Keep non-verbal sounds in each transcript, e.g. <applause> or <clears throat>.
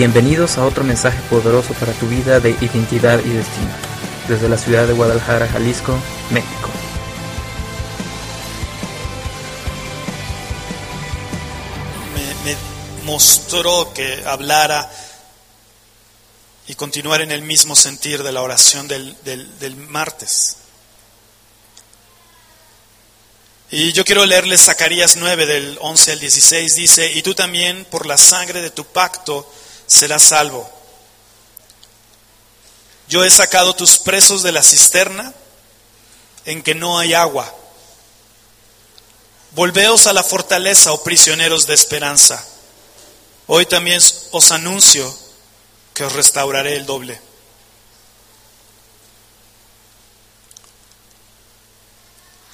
Bienvenidos a otro mensaje poderoso para tu vida de identidad y destino, desde la ciudad de Guadalajara, Jalisco, México. me, mostró que hablara y continuar en el mismo sentir de la oración del, del, del martes. Y yo quiero leerles Zacarías 9 del 11 al 16. Dice, y tú también por la sangre de tu pacto serás salvo. Yo he sacado tus presos de la cisterna en que no hay agua. Volveos a la fortaleza, oh prisioneros de esperanza. Hoy también os anuncio que os restauraré el doble.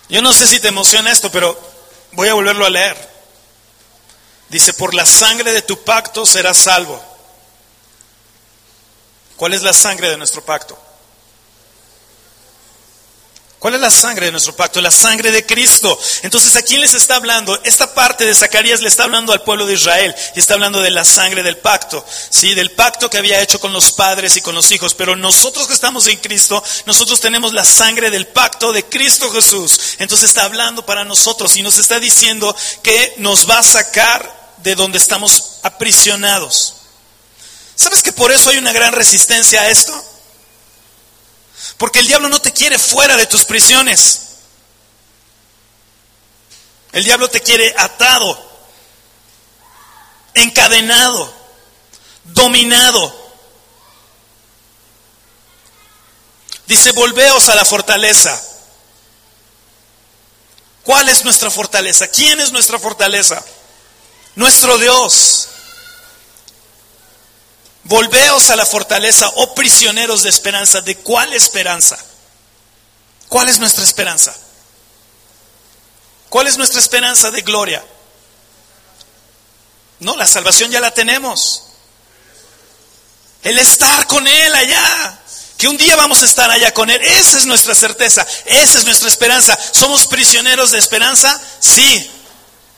Yo no sé si te emociona esto, pero voy a volverlo a leer. Dice, por la sangre de tu pacto serás salvo. ¿Cuál es la sangre de nuestro pacto? ¿Cuál es la sangre de nuestro pacto? La sangre de Cristo. Entonces, ¿a quién les está hablando? Esta parte de Zacarías le está hablando al pueblo de Israel y está hablando de la sangre del pacto, ¿sí? Del pacto que había hecho con los padres y con los hijos. Pero nosotros que estamos en Cristo, nosotros tenemos la sangre del pacto de Cristo Jesús. Entonces está hablando para nosotros y nos está diciendo que nos va a sacar de donde estamos aprisionados. ¿Sabes que por eso hay una gran resistencia a esto? Porque el diablo no te quiere fuera de tus prisiones. El diablo te quiere atado, encadenado, dominado. Dice, volveos a la fortaleza. ¿Cuál es nuestra fortaleza? ¿Quién es nuestra fortaleza? Nuestro Dios. Volveos a la fortaleza, oh prisioneros de esperanza. ¿De cuál esperanza? ¿Cuál es nuestra esperanza? ¿Cuál es nuestra esperanza de gloria? No, la salvación ya la tenemos. El estar con Él allá. Que un día vamos a estar allá con Él. Esa es nuestra certeza. Esa es nuestra esperanza. ¿Somos prisioneros de esperanza? Sí.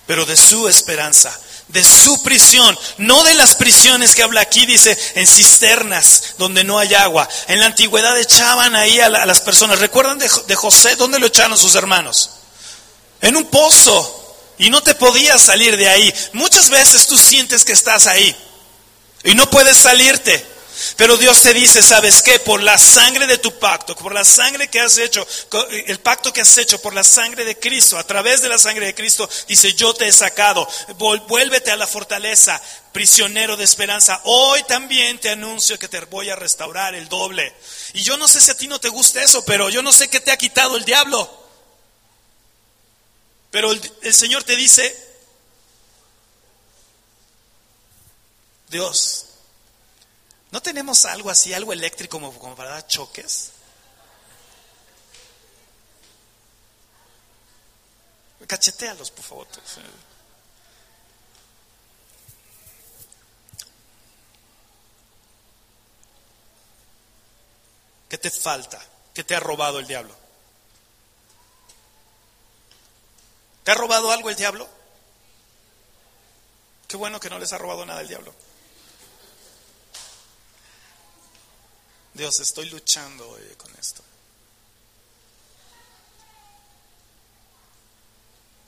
Pero de su esperanza de su prisión, no de las prisiones que habla aquí, dice, en cisternas donde no hay agua. En la antigüedad echaban ahí a, las personas. ¿Recuerdan de, de, José? ¿Dónde lo echaron sus hermanos? En un pozo. Y no te podías salir de ahí. Muchas veces tú sientes que estás ahí y no puedes salirte. Pero Dios te dice, ¿sabes qué? Por la sangre de tu pacto, por la sangre que has hecho, el pacto que has hecho por la sangre de Cristo, a través de la sangre de Cristo, dice, yo te he sacado, vuélvete a la fortaleza, prisionero de esperanza. Hoy también te anuncio que te voy a restaurar el doble. Y yo no sé si a ti no te gusta eso, pero yo no sé qué te ha quitado el diablo. Pero el, el Señor te dice, Dios, ¿No tenemos algo así, algo eléctrico como, para dar choques? Cachetealos, por favor. ¿Qué te falta? ¿Qué te ha robado el diablo? ¿Te ha robado algo el diablo? Qué bueno que no les ha robado nada el diablo. Dios, estoy luchando hoy con esto.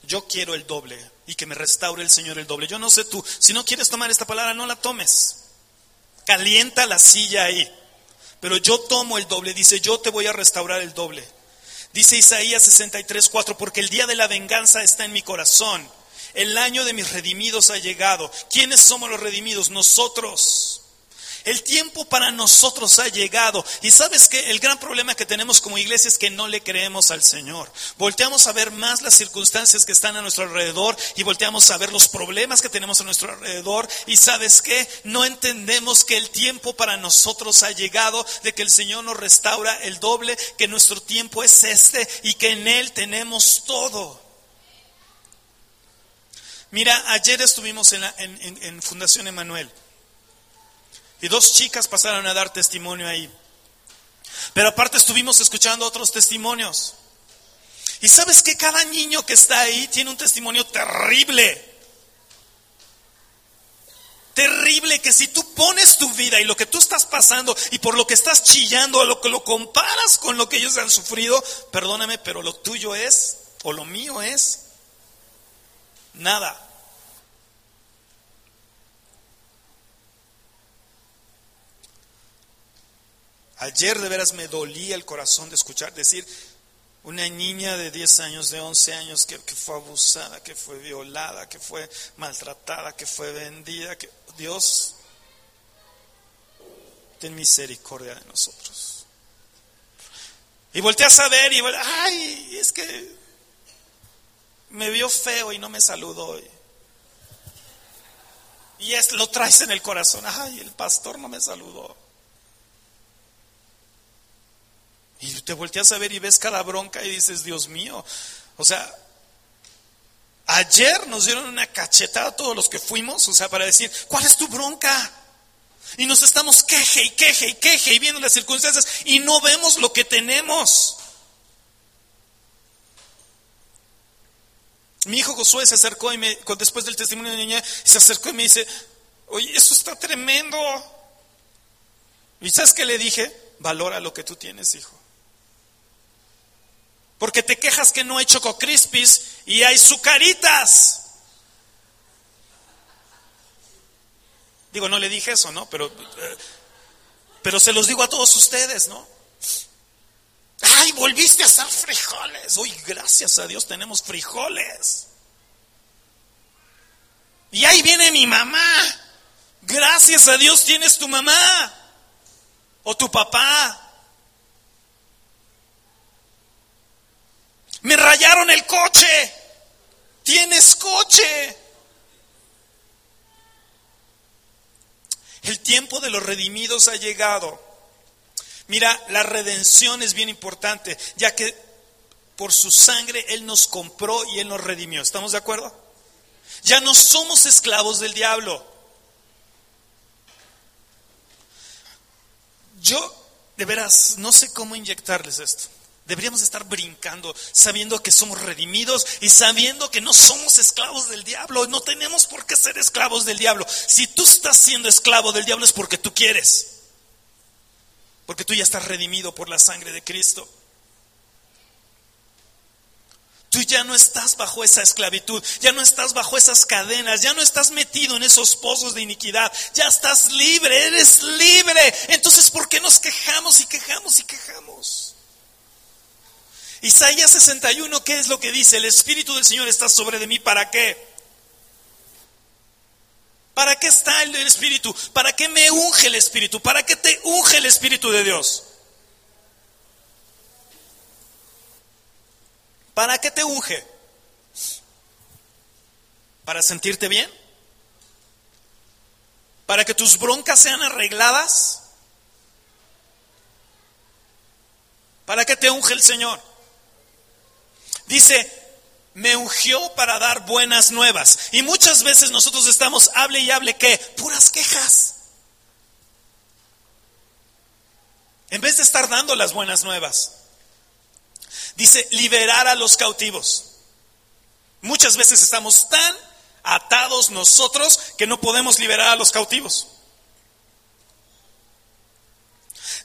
Yo quiero el doble y que me restaure el Señor el doble. Yo no sé tú, si no quieres tomar esta palabra, no la tomes. Calienta la silla ahí. Pero yo tomo el doble, dice, yo te voy a restaurar el doble. Dice Isaías 63, 4, porque el día de la venganza está en mi corazón. El año de mis redimidos ha llegado. ¿Quiénes somos los redimidos? Nosotros. El tiempo para nosotros ha llegado. Y sabes que el gran problema que tenemos como iglesia es que no le creemos al Señor. Volteamos a ver más las circunstancias que están a nuestro alrededor y volteamos a ver los problemas que tenemos a nuestro alrededor. Y sabes que no entendemos que el tiempo para nosotros ha llegado, de que el Señor nos restaura el doble, que nuestro tiempo es este y que en Él tenemos todo. Mira, ayer estuvimos en, en Fundación Emanuel. Y dos chicas pasaron a dar testimonio ahí. Pero aparte estuvimos escuchando otros testimonios. Y sabes que cada niño que está ahí tiene un testimonio terrible. terrible que si tú pones tu vida y lo que tú estás pasando y por lo que estás chillando, a lo que lo comparas con lo que ellos han sufrido, perdóname, pero lo tuyo es, o lo mío es, nada. Ayer de veras me dolía el corazón de escuchar decir una niña de 10 años, de 11 años que, fue abusada, que fue violada, que fue maltratada, que fue vendida, que Dios ten misericordia de nosotros. Y volteé a saber y ay, es que me vio feo y no me saludó. Y es, lo traes en el corazón, ay, el pastor no me saludó. Y te volteas a ver y ves cada bronca y dices, Dios mío, o sea, ayer nos dieron una cachetada a todos los que fuimos, o sea, para decir, ¿cuál es tu bronca? Y nos estamos queje y queje y queje y viendo las circunstancias y no vemos lo que tenemos. Mi hijo Josué se acercó y me, después del testimonio de niña, se acercó y me dice, oye, eso está tremendo. ¿Y sabes qué le dije? Valora lo que tú tienes, hijo. Porque te quejas que no hay Choco Crispis y hay sucaritas. Digo, no le dije eso, ¿no? Pero, eh, pero se los digo a todos ustedes, ¿no? Ay, volviste a hacer frijoles. Uy, gracias a Dios tenemos frijoles. Y ahí viene mi mamá. Gracias a Dios tienes tu mamá o tu papá. Me rayaron el coche. Tienes coche. El tiempo de los redimidos ha llegado. Mira, la redención es bien importante, ya que por su sangre Él nos compró y Él nos redimió. ¿Estamos de acuerdo? Ya no somos esclavos del diablo. Yo, de veras, no sé cómo inyectarles esto. Deberíamos estar brincando, sabiendo que somos redimidos y sabiendo que no somos esclavos del diablo. No tenemos por qué ser esclavos del diablo. Si tú estás siendo esclavo del diablo es porque tú quieres. Porque tú ya estás redimido por la sangre de Cristo. Tú ya no estás bajo esa esclavitud, ya no estás bajo esas cadenas, ya no estás metido en esos pozos de iniquidad, ya estás libre, eres libre. Entonces, ¿por qué nos quejamos y quejamos y quejamos? Isaías 61, ¿qué es lo que dice? El Espíritu del Señor está sobre de mí, ¿para qué? ¿Para qué está el Espíritu? ¿Para qué me unge el Espíritu? ¿Para qué te unge el Espíritu de Dios? ¿Para qué te unge? ¿Para sentirte bien? ¿Para que tus broncas sean arregladas? ¿Para qué te unge el Señor? Dice, me ungió para dar buenas nuevas. Y muchas veces nosotros estamos, hable y hable, ¿qué? Puras quejas. En vez de estar dando las buenas nuevas. Dice, liberar a los cautivos. Muchas veces estamos tan atados nosotros que no podemos liberar a los cautivos.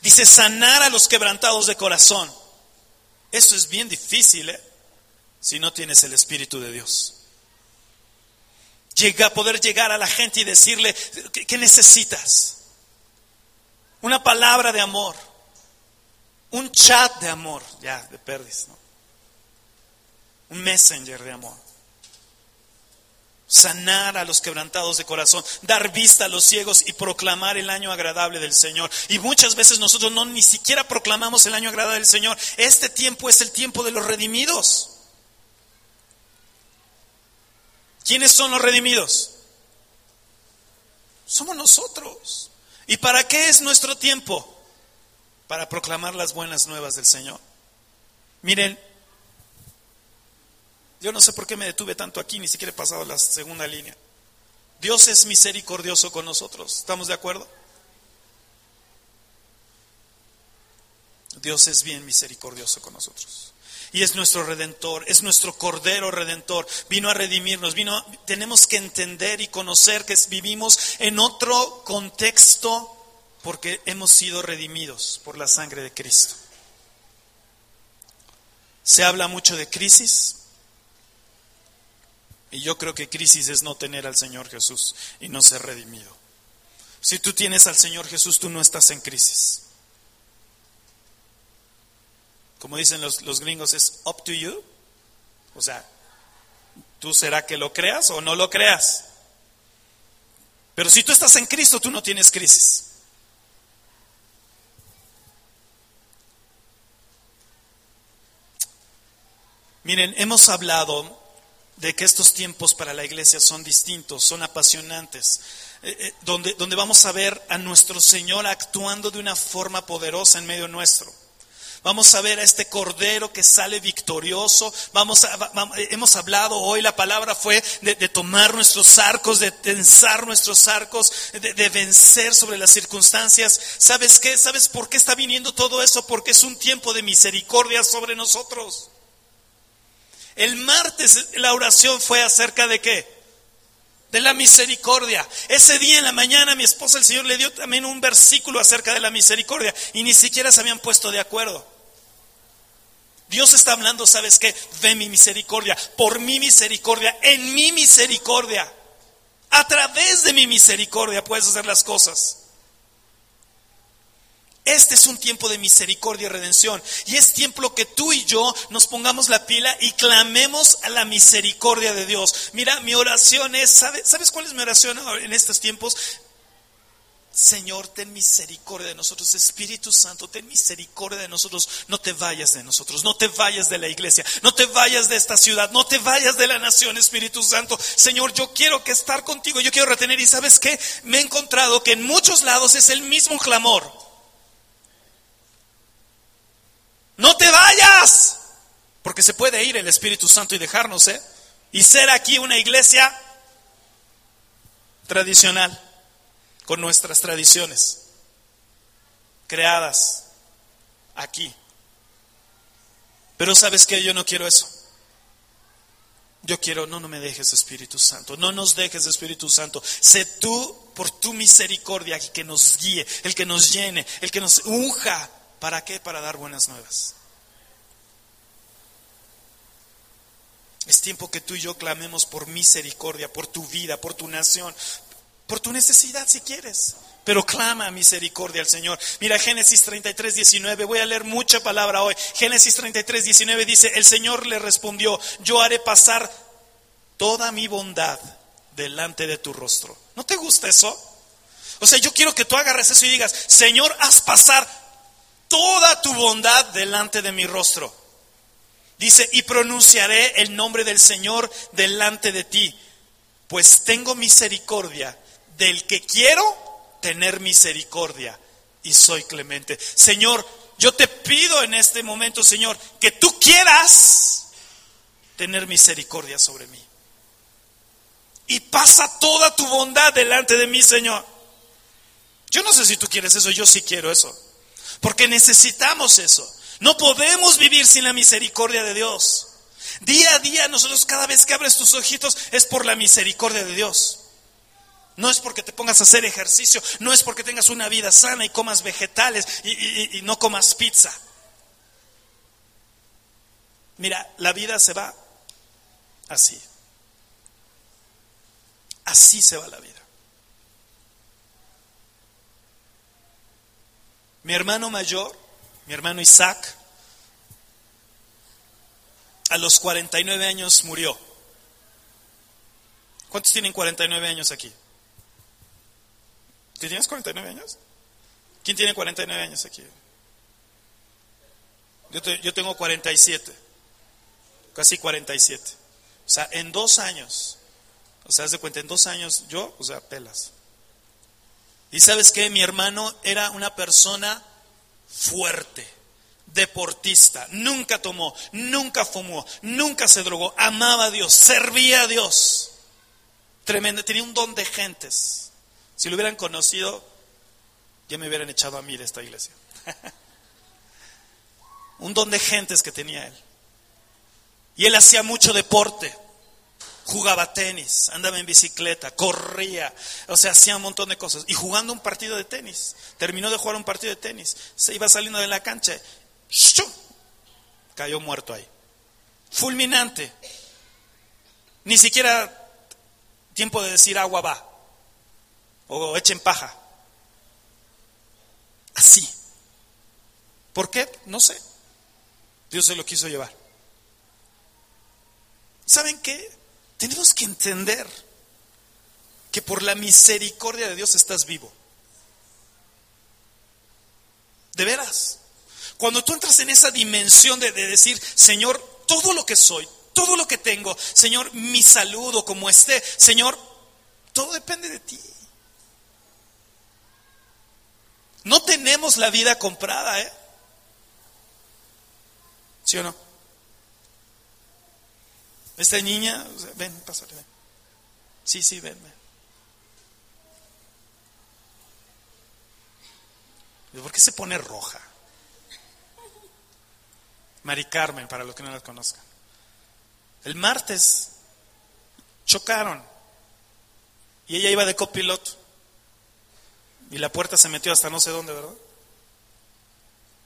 Dice, sanar a los quebrantados de corazón. Eso es bien difícil, ¿eh? Si no tienes el Espíritu de Dios. Llega, poder llegar a la gente y decirle, ¿qué, necesitas? Una palabra de amor, un chat de amor, ya, de perdis, ¿no? Un messenger de amor. Sanar a los quebrantados de corazón, dar vista a los ciegos y proclamar el año agradable del Señor. Y muchas veces nosotros no ni siquiera proclamamos el año agradable del Señor. Este tiempo es el tiempo de los redimidos. ¿Quiénes son los redimidos? Somos nosotros. ¿Y para qué es nuestro tiempo? Para proclamar las buenas nuevas del Señor. Miren, yo no sé por qué me detuve tanto aquí, ni siquiera he pasado la segunda línea. Dios es misericordioso con nosotros, ¿estamos de acuerdo? Dios es bien misericordioso con nosotros. Y es nuestro redentor, es nuestro cordero redentor. Vino a redimirnos, vino, tenemos que entender y conocer que vivimos en otro contexto porque hemos sido redimidos por la sangre de Cristo. Se habla mucho de crisis, y yo creo que crisis es no tener al Señor Jesús y no ser redimido. Si tú tienes al Señor Jesús, tú no estás en crisis. Como dicen los, los gringos, es up to you. O sea, tú será que lo creas o no lo creas. Pero si tú estás en Cristo, tú no tienes crisis. Miren, hemos hablado de que estos tiempos para la iglesia son distintos, son apasionantes, eh, eh, donde, donde vamos a ver a nuestro Señor actuando de una forma poderosa en medio nuestro. Vamos a ver a este cordero que sale victorioso. Vamos a, hemos hablado hoy, la palabra fue de, tomar nuestros arcos, de tensar nuestros arcos, de, de, vencer sobre las circunstancias. ¿Sabes qué? ¿Sabes por qué está viniendo todo eso? Porque es un tiempo de misericordia sobre nosotros. El martes la oración fue acerca de qué? De la misericordia. Ese día en la mañana mi esposa, el Señor, le dio también un versículo acerca de la misericordia y ni siquiera se habían puesto de acuerdo. Dios está hablando, ¿sabes qué? De mi misericordia, por mi misericordia, en mi misericordia. A través de mi misericordia puedes hacer las cosas. Este es un tiempo de misericordia y redención. Y es tiempo que tú y yo nos pongamos la pila y clamemos a la misericordia de Dios. Mira, mi oración es, ¿sabes, ¿sabes cuál es mi oración en estos tiempos? Señor, ten misericordia de nosotros. Espíritu Santo, ten misericordia de nosotros. No te vayas de nosotros, no te vayas de la iglesia, no te vayas de esta ciudad, no te vayas de la nación, Espíritu Santo. Señor, yo quiero que estar contigo, yo quiero retener. Y sabes qué? Me he encontrado que en muchos lados es el mismo clamor. No te vayas, porque se puede ir el Espíritu Santo y dejarnos, ¿eh? Y ser aquí una iglesia tradicional, con nuestras tradiciones, creadas aquí. Pero sabes que yo no quiero eso. Yo quiero, no, no me dejes Espíritu Santo, no nos dejes Espíritu Santo. Sé tú, por tu misericordia, el que nos guíe, el que nos llene, el que nos unja ¿Para qué? Para dar buenas nuevas. Es tiempo que tú y yo clamemos por misericordia, por tu vida, por tu nación, por tu necesidad si quieres. Pero clama misericordia al Señor. Mira Génesis 33, 19. Voy a leer mucha palabra hoy. Génesis 33, 19 dice, el Señor le respondió, yo haré pasar toda mi bondad delante de tu rostro. ¿No te gusta eso? O sea, yo quiero que tú agarres eso y digas, Señor, haz pasar toda tu bondad delante de mi rostro. Dice, y pronunciaré el nombre del Señor delante de ti, pues tengo misericordia del que quiero tener misericordia y soy clemente. Señor, yo te pido en este momento, Señor, que tú quieras tener misericordia sobre mí. Y pasa toda tu bondad delante de mí, Señor. Yo no sé si tú quieres eso, yo sí quiero eso. Porque necesitamos eso. No podemos vivir sin la misericordia de Dios. Día a día nosotros cada vez que abres tus ojitos es por la misericordia de Dios. No es porque te pongas a hacer ejercicio, no es porque tengas una vida sana y comas vegetales y, no comas pizza. Mira, la vida se va así. Así se va la vida. Mi hermano mayor, mi hermano Isaac, a los 49 años murió. ¿Cuántos tienen 49 años aquí? ¿Tú tienes 49 años? ¿Quién tiene 49 años aquí? Yo, tengo 47, casi 47. O sea, en dos años, o sea, haz de cuenta, en dos años yo, o sea, pelas. Y sabes que mi hermano era una persona fuerte, deportista, nunca tomó, nunca fumó, nunca se drogó, amaba a Dios, servía a Dios. Tremendo, tenía un don de gentes. Si lo hubieran conocido, ya me hubieran echado a mí de esta iglesia. <laughs> un don de gentes que tenía él. Y él hacía mucho deporte. Jugaba tenis, andaba en bicicleta, corría, o sea, hacía un montón de cosas. Y jugando un partido de tenis, terminó de jugar un partido de tenis, se iba saliendo de la cancha, cayó muerto ahí. Fulminante. Ni siquiera tiempo de decir agua va, o echen paja. Así. ¿Por qué? No sé. Dios se lo quiso llevar. ¿Saben qué? Tenemos que entender que por la misericordia de Dios estás vivo. De veras. Cuando tú entras en esa dimensión de, decir, Señor, todo lo que soy, todo lo que tengo, Señor, mi salud o como esté, Señor, todo depende de ti. No tenemos la vida comprada, ¿eh? ¿Sí o no? Esta niña, ven, pásale, ven. Sí, sí, ven, ven. ¿Por qué se pone roja? Mari Carmen, para los que no la conozcan. El martes chocaron y ella iba de copiloto y la puerta se metió hasta no sé dónde, ¿verdad?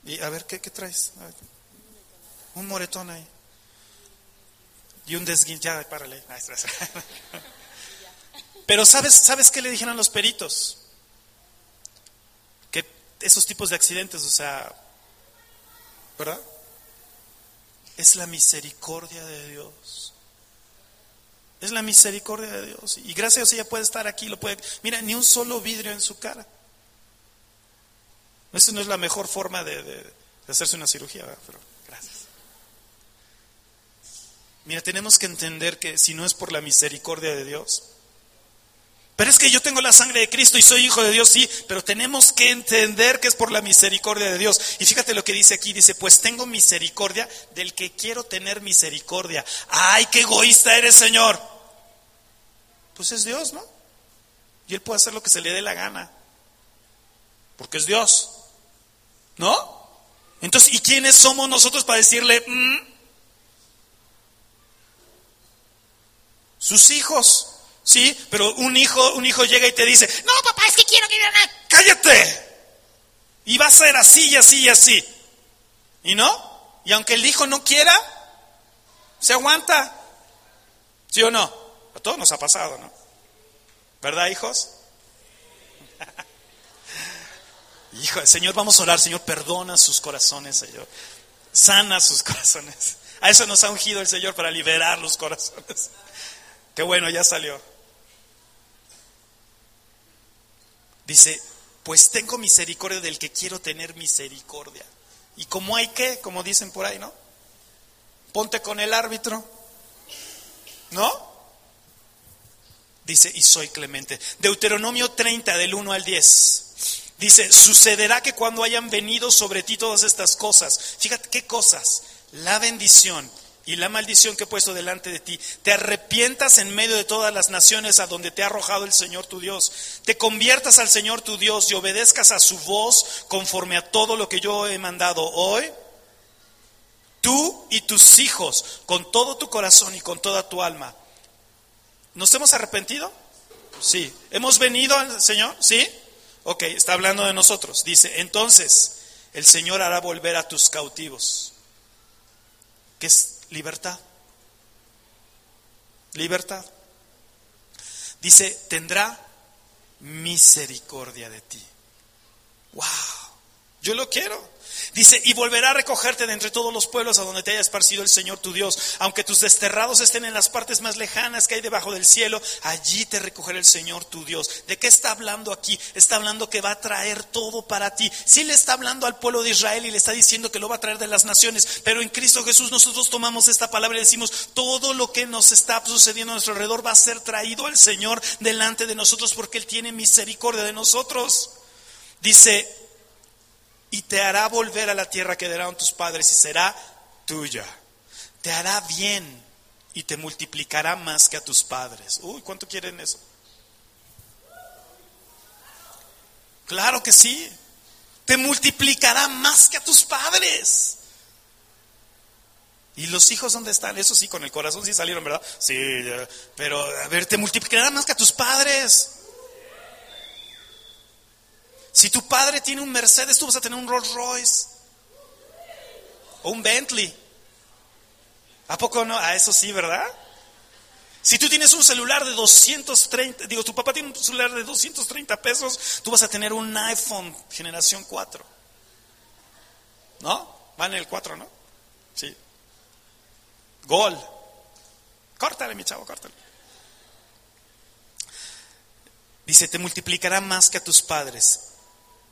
Y a ver, ¿qué, qué traes? un moretón ahí. Y un desguin, ya, párale. <laughs> Pero ¿sabes, ¿sabes qué le dijeron los peritos? Que esos tipos de accidentes, o sea, ¿verdad? Es la misericordia de Dios. Es la misericordia de Dios. Y gracias a ella puede estar aquí, lo puede. Mira, ni un solo vidrio en su cara. Esa no es la mejor forma de, hacerse una cirugía, pero gracias. Mira, tenemos que entender que si no es por la misericordia de Dios, pero es que yo tengo la sangre de Cristo y soy hijo de Dios, sí, pero tenemos que entender que es por la misericordia de Dios. Y fíjate lo que dice aquí, dice, pues tengo misericordia del que quiero tener misericordia. Ay, qué egoísta eres, Señor. Pues es Dios, ¿no? Y Él puede hacer lo que se le dé la gana, porque es Dios. ¿No? Entonces, ¿y quiénes somos nosotros para decirle, mm"? sus hijos? Sí, pero un hijo, un hijo llega y te dice, no, papá, es que quiero que cállate. Y va a ser así y así y así. ¿Y no? Y aunque el hijo no quiera, se aguanta. ¿Sí o no? A todos nos ha pasado, ¿no? ¿Verdad, hijos? Hijo, Señor, vamos a orar, Señor, perdona sus corazones, Señor. Sana sus <laughs> corazones. A eso nos ha ungido el Señor para liberar los corazones. Qué bueno, ya salió. Dice, pues tengo misericordia del que quiero tener misericordia. Y como hay que, como dicen por ahí, ¿no? Ponte con el árbitro. ¿No? Dice, y soy clemente. Deuteronomio 30, del 1 al 10. Dice, sucederá que cuando hayan venido sobre ti todas estas cosas, fíjate qué cosas, la bendición y la maldición que he puesto delante de ti, te arrepientas en medio de todas las naciones a donde te ha arrojado el Señor tu Dios, te conviertas al Señor tu Dios y obedezcas a su voz conforme a todo lo que yo he mandado hoy, tú y tus hijos, con todo tu corazón y con toda tu alma. ¿Nos hemos arrepentido? Sí. ¿Hemos venido al Señor? Sí. Ok, está hablando de nosotros. Dice, entonces el Señor hará volver a tus cautivos. ¿Qué es libertad. Libertad. Dice, tendrá misericordia de ti. Wow, yo lo quiero. Dice, y volverá a recogerte de entre todos los pueblos a donde te haya esparcido el Señor tu Dios. Aunque tus desterrados estén en las partes más lejanas que hay debajo del cielo, allí te recogerá el Señor tu Dios. ¿De qué está hablando aquí? Está hablando que va a traer todo para ti. Sí le está hablando al pueblo de Israel y le está diciendo que lo va a traer de las naciones, pero en Cristo Jesús nosotros tomamos esta palabra y decimos, todo lo que nos está sucediendo a nuestro alrededor va a ser traído al Señor delante de nosotros porque Él tiene misericordia de nosotros. Dice, y te hará volver a la tierra que darán tus padres y será tuya. Te hará bien y te multiplicará más que a tus padres. Uy, ¿cuánto quieren eso? Claro que sí. Te multiplicará más que a tus padres. ¿Y los hijos dónde están? Eso sí, con el corazón sí salieron, ¿verdad? Sí, pero a ver, te multiplicará más que a tus padres. Si tu padre tiene un Mercedes, tú vas a tener un Rolls Royce o un Bentley. ¿A poco no? A eso sí, ¿verdad? Si tú tienes un celular de 230, digo, tu papá tiene un celular de 230 pesos, tú vas a tener un iPhone generación 4. ¿No? Van en el 4, ¿no? Sí. Gol. Córtale, mi chavo, córtale. Dice, te multiplicará más que a tus padres.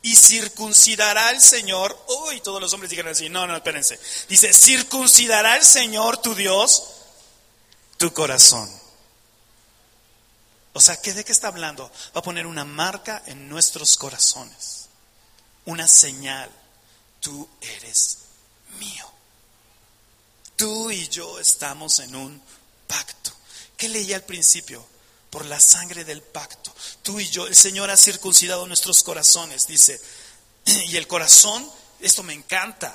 Y circuncidará el Señor. Uy, todos los hombres digan así. No, no, espérense. Dice, circuncidará el Señor tu Dios tu corazón. O sea, ¿qué ¿de qué está hablando? Va a poner una marca en nuestros corazones. Una señal. Tú eres mío. Tú y yo estamos en un pacto. ¿Qué leía al principio? Por la sangre del pacto. Tú y yo, el Señor ha circuncidado nuestros corazones, dice. <clears throat> Y el corazón, esto me encanta.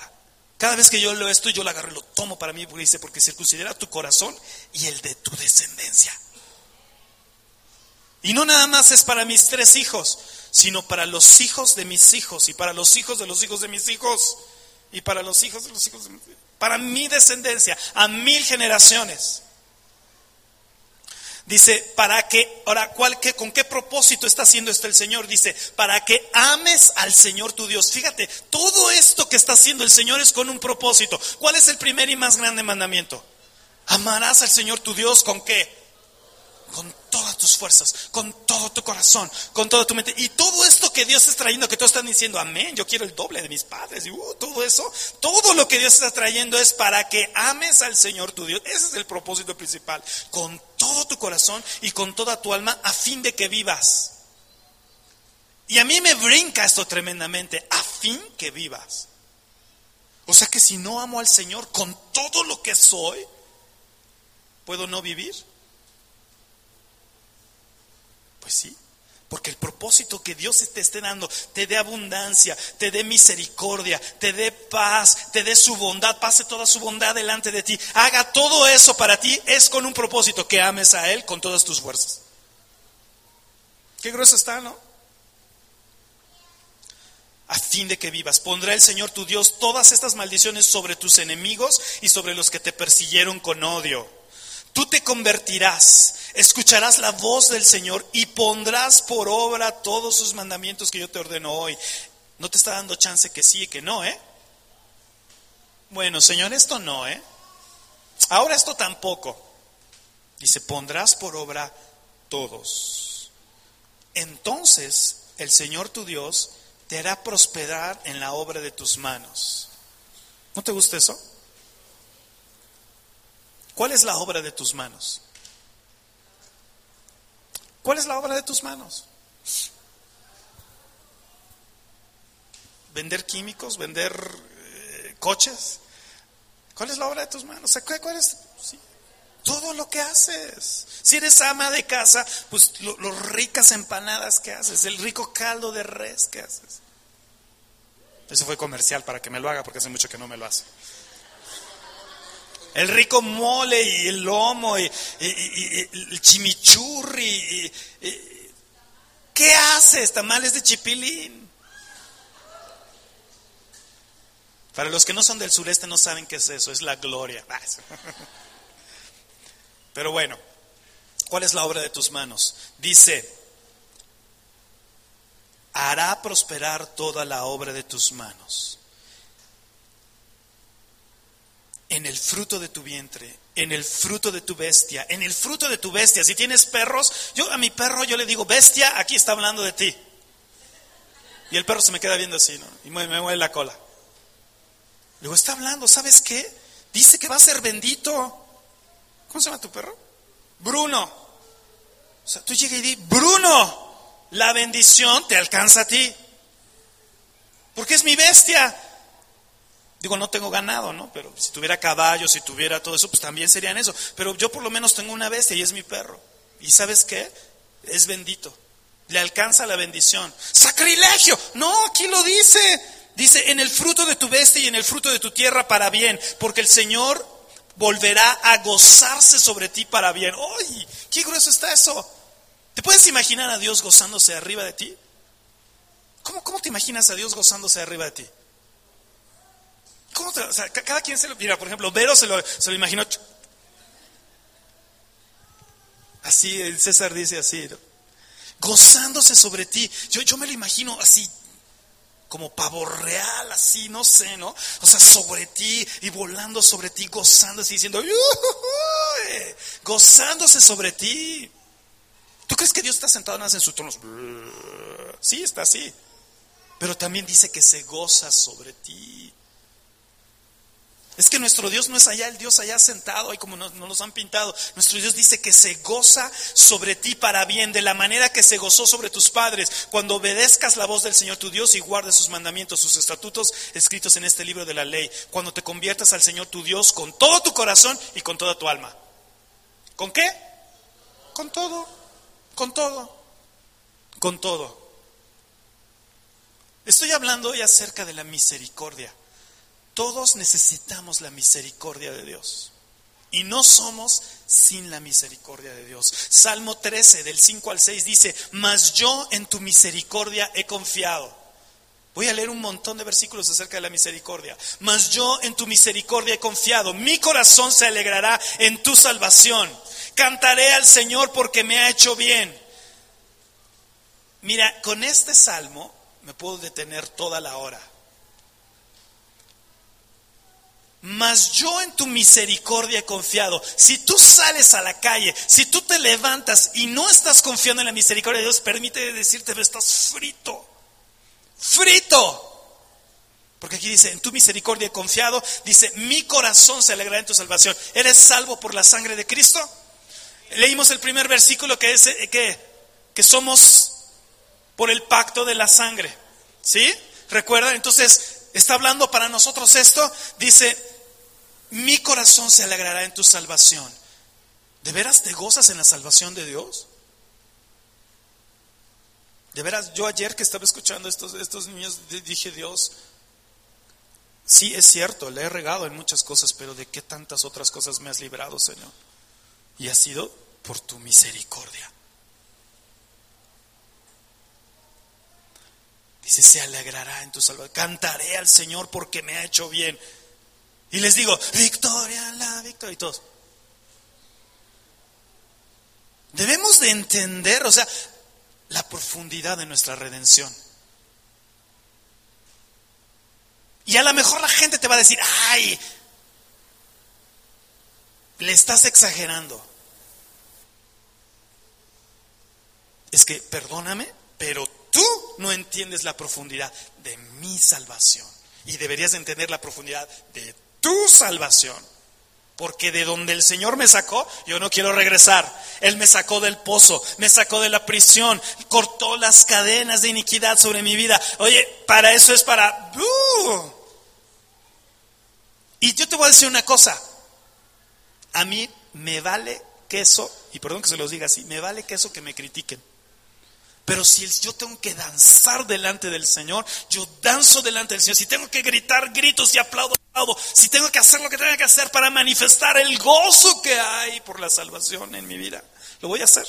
Cada vez que yo leo esto, yo lo agarro y lo tomo para mí, porque dice, porque circuncidará tu corazón y el de tu descendencia. Y no nada más es para mis tres hijos, sino para los hijos de mis hijos y para los hijos de los hijos de mis hijos y para los hijos de los hijos de mis hijos para mi descendencia, a mil generaciones. Dice, para que, ahora, ¿cuál, qué, ¿con qué propósito está haciendo esto el Señor? Dice, para que ames al Señor tu Dios. Fíjate, todo esto que está haciendo el Señor es con un propósito. ¿Cuál es el primer y más grande mandamiento? Amarás al Señor tu Dios con qué? Con todas tus fuerzas, con todo tu corazón, con toda tu mente. Y todo esto que Dios está trayendo, que todos están diciendo, amén, yo quiero el doble de mis padres, y uh, todo eso, todo lo que Dios está trayendo es para que ames al Señor tu Dios. Ese es el propósito principal, con todo tu corazón y con toda tu alma, a fin de que vivas. Y a mí me brinca esto tremendamente, a fin que vivas. O sea que si no amo al Señor con todo lo que soy, ¿puedo no vivir? Pues sí, porque el propósito que Dios te esté dando te dé abundancia, te dé misericordia, te dé paz, te dé su bondad, pase toda su bondad delante de ti. Haga todo eso para ti, es con un propósito, que ames a Él con todas tus fuerzas. Qué grueso está, ¿no? A fin de que vivas, pondrá el Señor tu Dios todas estas maldiciones sobre tus enemigos y sobre los que te persiguieron con odio Tú te convertirás, escucharás la voz del Señor y pondrás por obra todos sus mandamientos que yo te ordeno hoy. No te está dando chance que sí y que no, ¿eh? Bueno, Señor, esto no, ¿eh? Ahora esto tampoco. Dice, pondrás por obra todos. Entonces el Señor tu Dios te hará prosperar en la obra de tus manos. ¿No te gusta eso? ¿Cuál es la obra de tus manos? ¿Cuál es la obra de tus manos? ¿Vender químicos? ¿Vender eh, coches? ¿Cuál es la obra de tus manos? ¿Cuál es? todo lo que haces. Si eres ama de casa, pues los ricas empanadas que haces, el rico caldo de res que haces. Eso fue comercial para que me lo haga porque hace mucho que no me lo hace. El rico mole y el lomo y, el chimichurri. ¿Qué haces? Tamales de chipilín. Para los que no son del sureste no saben qué es eso, es la gloria. <laughs> Pero bueno, ¿cuál es la obra de tus manos? Dice, hará prosperar toda la obra de tus manos en el fruto de tu vientre, en el fruto de tu bestia, en el fruto de tu bestia. Si tienes perros, yo a mi perro yo le digo, bestia, aquí está hablando de ti. Y el perro se me queda viendo así, ¿no? Y me, mueve la cola. Luego está hablando, ¿sabes qué? Dice que va a ser bendito. ¿Cómo se llama tu perro? Bruno. O sea, tú llegas y di, Bruno, la bendición te alcanza a ti. Porque es mi bestia. Digo, no tengo ganado, ¿no? Pero si tuviera caballos, si tuviera todo eso, pues también serían eso. Pero yo por lo menos tengo una bestia y es mi perro. ¿Y sabes qué? Es bendito. Le alcanza la bendición. ¡Sacrilegio! No, aquí lo dice. Dice, en el fruto de tu bestia y en el fruto de tu tierra para bien. Porque el Señor volverá a gozarse sobre ti para bien. ¡Uy! ¡Qué grueso está eso! ¿Te puedes imaginar a Dios gozándose arriba de ti? ¿Cómo, cómo te imaginas a Dios gozándose arriba de ti? ¿Cómo te, o sea, cada quien se lo. Mira, por ejemplo, Vero se lo, se lo imaginó. Así, César dice así, gozándose sobre ti. Yo, yo me lo imagino así, como pavo real, así, no sé, ¿no? O sea, sobre ti y volando sobre ti, gozándose y diciendo, gozándose sobre ti. ¿Tú crees que Dios está sentado en su trono? Sí, está así. Pero también dice que se goza sobre ti. Es que nuestro Dios no es allá, el Dios allá sentado, ahí como nos, nos, han pintado. Nuestro Dios dice que se goza sobre ti para bien, de la manera que se gozó sobre tus padres, cuando obedezcas la voz del Señor tu Dios y guardes sus mandamientos, sus estatutos escritos en este libro de la ley, cuando te conviertas al Señor tu Dios con todo tu corazón y con toda tu alma. ¿Con qué? Con todo, con todo, con todo. Estoy hablando hoy acerca de la misericordia. Todos necesitamos la misericordia de Dios. Y no somos sin la misericordia de Dios. Salmo 13, del 5 al 6 dice, mas yo en tu misericordia he confiado. Voy a leer un montón de versículos acerca de la misericordia. Mas yo en tu misericordia he confiado. Mi corazón se alegrará en tu salvación. Cantaré al Señor porque me ha hecho bien. Mira, con este salmo me puedo detener toda la hora. Mas yo en tu misericordia he confiado. Si tú sales a la calle, si tú te levantas y no estás confiando en la misericordia de Dios, permite decirte, pero estás frito, frito. Porque aquí dice, en tu misericordia he confiado, dice, mi corazón se alegrará en tu salvación. ¿Eres salvo por la sangre de Cristo? Leímos el primer versículo que es que, que somos por el pacto de la sangre. ¿Sí? ¿Recuerda? Entonces, está hablando para nosotros esto. Dice, mi corazón se alegrará en tu salvación. ¿De veras te gozas en la salvación de Dios? De veras, yo ayer que estaba escuchando estos, estos niños, dije, Dios, sí es cierto, le he regado en muchas cosas, pero ¿de qué tantas otras cosas me has librado, Señor? Y ha sido por tu misericordia. Dice, se alegrará en tu salvación. Cantaré al Señor porque me ha hecho bien. Y les digo, victoria, la victoria y todos. Debemos de entender, o sea, la profundidad de nuestra redención. Y a lo mejor la gente te va a decir, ay, le estás exagerando. Es que, perdóname, pero tú no entiendes la profundidad de mi salvación. Y deberías entender la profundidad de tu salvación. Porque de donde el Señor me sacó, yo no quiero regresar. Él me sacó del pozo, me sacó de la prisión, cortó las cadenas de iniquidad sobre mi vida. Oye, para eso es para... ¡uh! Y yo te voy a decir una cosa. A mí me vale queso, y perdón que se los diga así, me vale queso que me critiquen. Pero si yo tengo que danzar delante del Señor, yo danzo delante del Señor. Si tengo que gritar gritos y aplaudo, aplaudo. Si tengo que hacer lo que tenga que hacer para manifestar el gozo que hay por la salvación en mi vida, lo voy a hacer.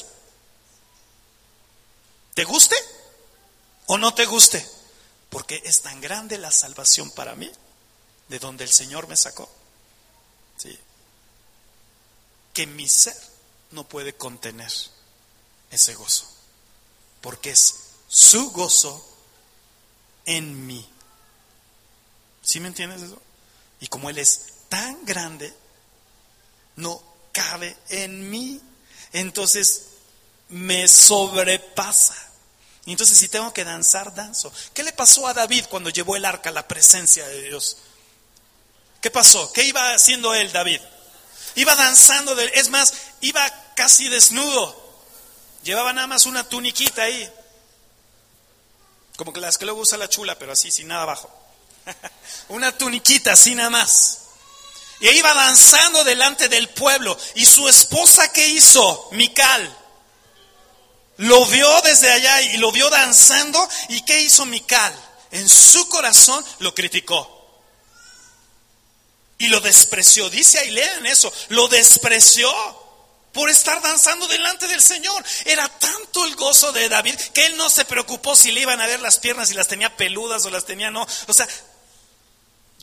¿Te guste o no te guste? Porque es tan grande la salvación para mí, de donde el Señor me sacó. ¿sí? Que mi ser no puede contener ese gozo porque es su gozo en mí. ¿Sí me entiendes eso? Y como Él es tan grande, no cabe en mí. Entonces me sobrepasa. Entonces si tengo que danzar, danzo. ¿Qué le pasó a David cuando llevó el arca a la presencia de Dios? ¿Qué pasó? ¿Qué iba haciendo él, David? Iba danzando, es más, iba casi desnudo. Llevaba nada más una tuniquita ahí. Como que las que luego usa la chula, pero así, sin nada abajo. <laughs> una tuniquita, así nada más. Y iba danzando delante del pueblo. Y su esposa, ¿qué hizo? Mical. Lo vio desde allá y lo vio danzando. ¿Y qué hizo Mical? En su corazón lo criticó. y lo despreció. Dice ahí, lean eso, lo despreció por estar danzando delante del Señor. Era tanto el gozo de David que él no se preocupó si le iban a ver las piernas, si las tenía peludas o las tenía no. O sea,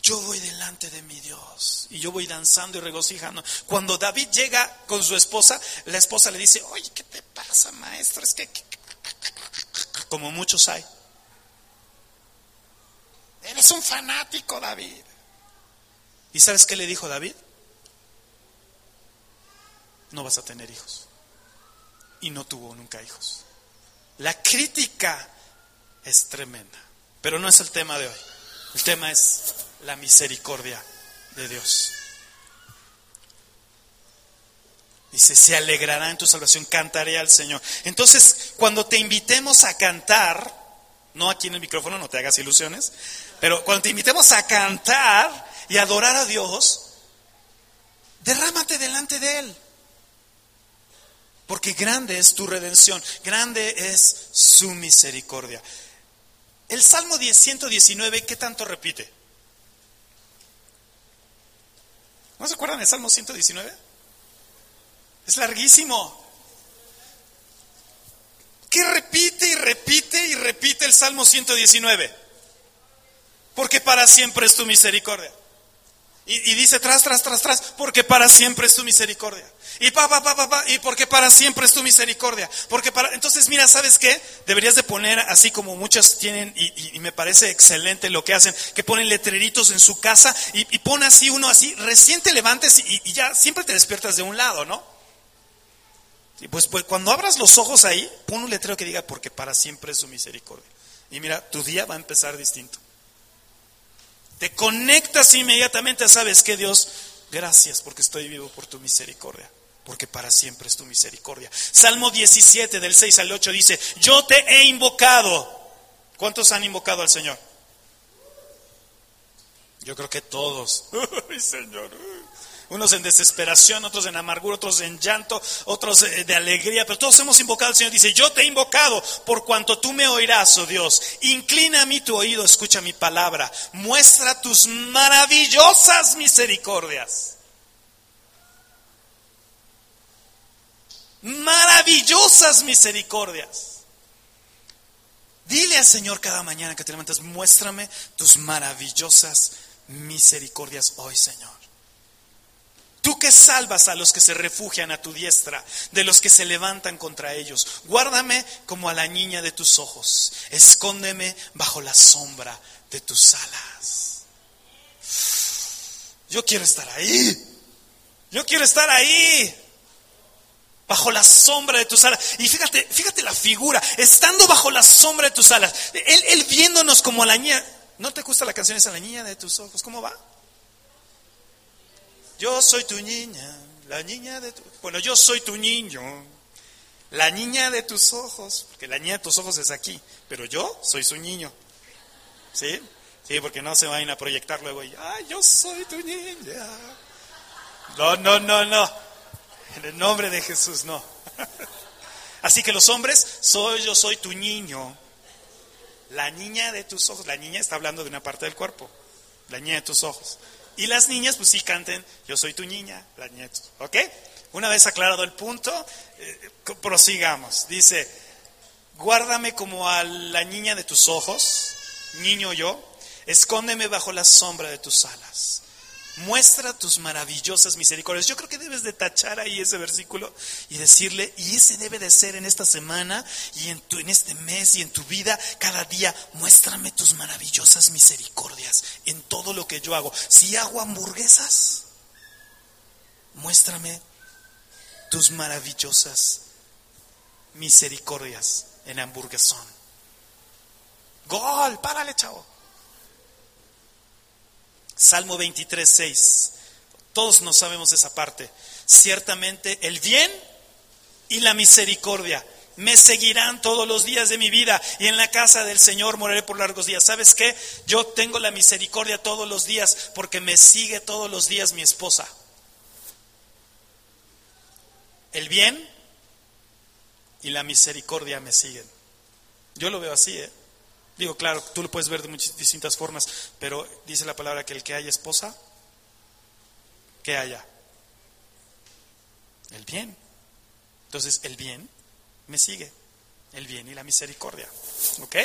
yo voy delante de mi Dios y yo voy danzando y regocijando. Cuando David llega con su esposa, la esposa le dice, oye, ¿qué te pasa, maestro? Es que, como muchos hay. Eres un fanático, David. ¿Y sabes qué le dijo David? No vas a tener hijos. Y no tuvo nunca hijos. La crítica es tremenda, pero no es el tema de hoy. El tema es la misericordia de Dios. Dice, se alegrará en tu salvación, cantaré al Señor. Entonces, cuando te invitemos a cantar, no aquí en el micrófono, no te hagas ilusiones, pero cuando te invitemos a cantar y adorar a Dios, derrámate delante de Él. Porque grande es tu redención, grande es su misericordia. El Salmo 119, ¿qué tanto repite? ¿No se acuerdan del Salmo 119? Es larguísimo. ¿Qué repite y repite y repite el Salmo 119? Porque para siempre es tu misericordia. Y, dice tras, tras, tras, tras, porque para siempre es tu misericordia. Y pa, pa, pa, pa, pa, y porque para siempre es tu misericordia. Porque para, entonces mira, ¿sabes qué? Deberías de poner así como muchas tienen, y, me parece excelente lo que hacen, que ponen letreritos en su casa y, y pon así uno así, recién te levantes y, ya siempre te despiertas de un lado, ¿no? Y pues, pues cuando abras los ojos ahí, pon un letrero que diga, porque para siempre es su misericordia. Y mira, tu día va a empezar distinto. Te conectas inmediatamente, sabes que Dios, gracias porque estoy vivo por tu misericordia porque para siempre es tu misericordia. Salmo 17 del 6 al 8 dice, yo te he invocado. ¿Cuántos han invocado al Señor? Yo creo que todos. <laughs> Uy, Señor. Unos en desesperación, otros en amargura, otros en llanto, otros eh, de alegría, pero todos hemos invocado al Señor. Dice, yo te he invocado por cuanto tú me oirás, oh Dios. Inclina a mí tu oído, escucha mi palabra. Muestra tus maravillosas misericordias maravillosas misericordias. Dile al Señor cada mañana que te levantas, muéstrame tus maravillosas misericordias hoy, Señor. Tú que salvas a los que se refugian a tu diestra, de los que se levantan contra ellos, guárdame como a la niña de tus ojos, escóndeme bajo la sombra de tus alas. Yo quiero estar ahí. Yo quiero estar ahí bajo la sombra de tus alas. Y fíjate, fíjate la figura, estando bajo la sombra de tus alas, él, viéndonos como a la niña. ¿No te gusta la canción esa, la niña de tus ojos? ¿Cómo va? Yo soy tu niña, la niña de tu... Bueno, yo soy tu niño, la niña de tus ojos, porque la niña de tus ojos es aquí, pero yo soy su niño. ¿Sí? Sí, porque no se vayan a proyectar luego y, yo soy tu niña. No, no, no, no. En el nombre de Jesús, no. Así que los hombres, soy yo, soy tu niño. La niña de tus ojos. La niña está hablando de una parte del cuerpo. La niña de tus ojos. Y las niñas, pues sí canten, yo soy tu niña, la niña de tus ¿Ok? Una vez aclarado el punto, eh, prosigamos. Dice, guárdame como a la niña de tus ojos, niño yo, escóndeme bajo la sombra de tus alas muestra tus maravillosas misericordias. Yo creo que debes de tachar ahí ese versículo y decirle, y ese debe de ser en esta semana y en, en este mes y en tu vida, cada día, muéstrame tus maravillosas misericordias en todo lo que yo hago. Si hago hamburguesas, muéstrame tus maravillosas misericordias en hamburguesón. Gol, párale, chavo. Salmo 23, 6. Todos no sabemos esa parte. Ciertamente el bien y la misericordia me seguirán todos los días de mi vida y en la casa del Señor moraré por largos días. ¿Sabes qué? Yo tengo la misericordia todos los días porque me sigue todos los días mi esposa. El bien y la misericordia me siguen. Yo lo veo así, ¿eh? Digo, claro, tú lo puedes ver de muchas distintas formas, pero dice la palabra que el que hay esposa, ¿qué haya? El bien. Entonces, el bien me sigue. El bien y la misericordia. ¿Ok?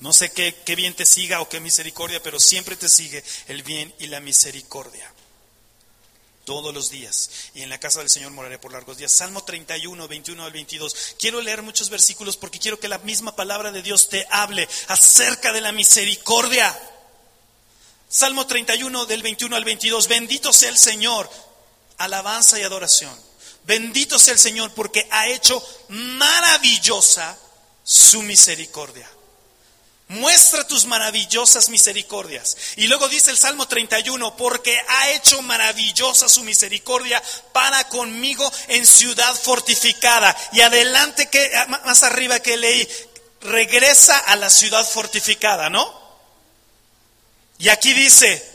No sé qué, qué, bien te siga o qué misericordia, pero siempre te sigue el bien y la misericordia. Todos los días. Y en la casa del Señor moraré por largos días. Salmo 31, 21 al 22. Quiero leer muchos versículos porque quiero que la misma palabra de Dios te hable acerca de la misericordia. Salmo 31 del 21 al 22. Bendito sea el Señor. Alabanza y adoración. Bendito sea el Señor porque ha hecho maravillosa su misericordia. Muestra tus maravillosas misericordias. Y luego dice el Salmo 31, porque ha hecho maravillosa su misericordia para conmigo en ciudad fortificada. Y adelante que más arriba que leí, regresa a la ciudad fortificada, ¿no? Y aquí dice,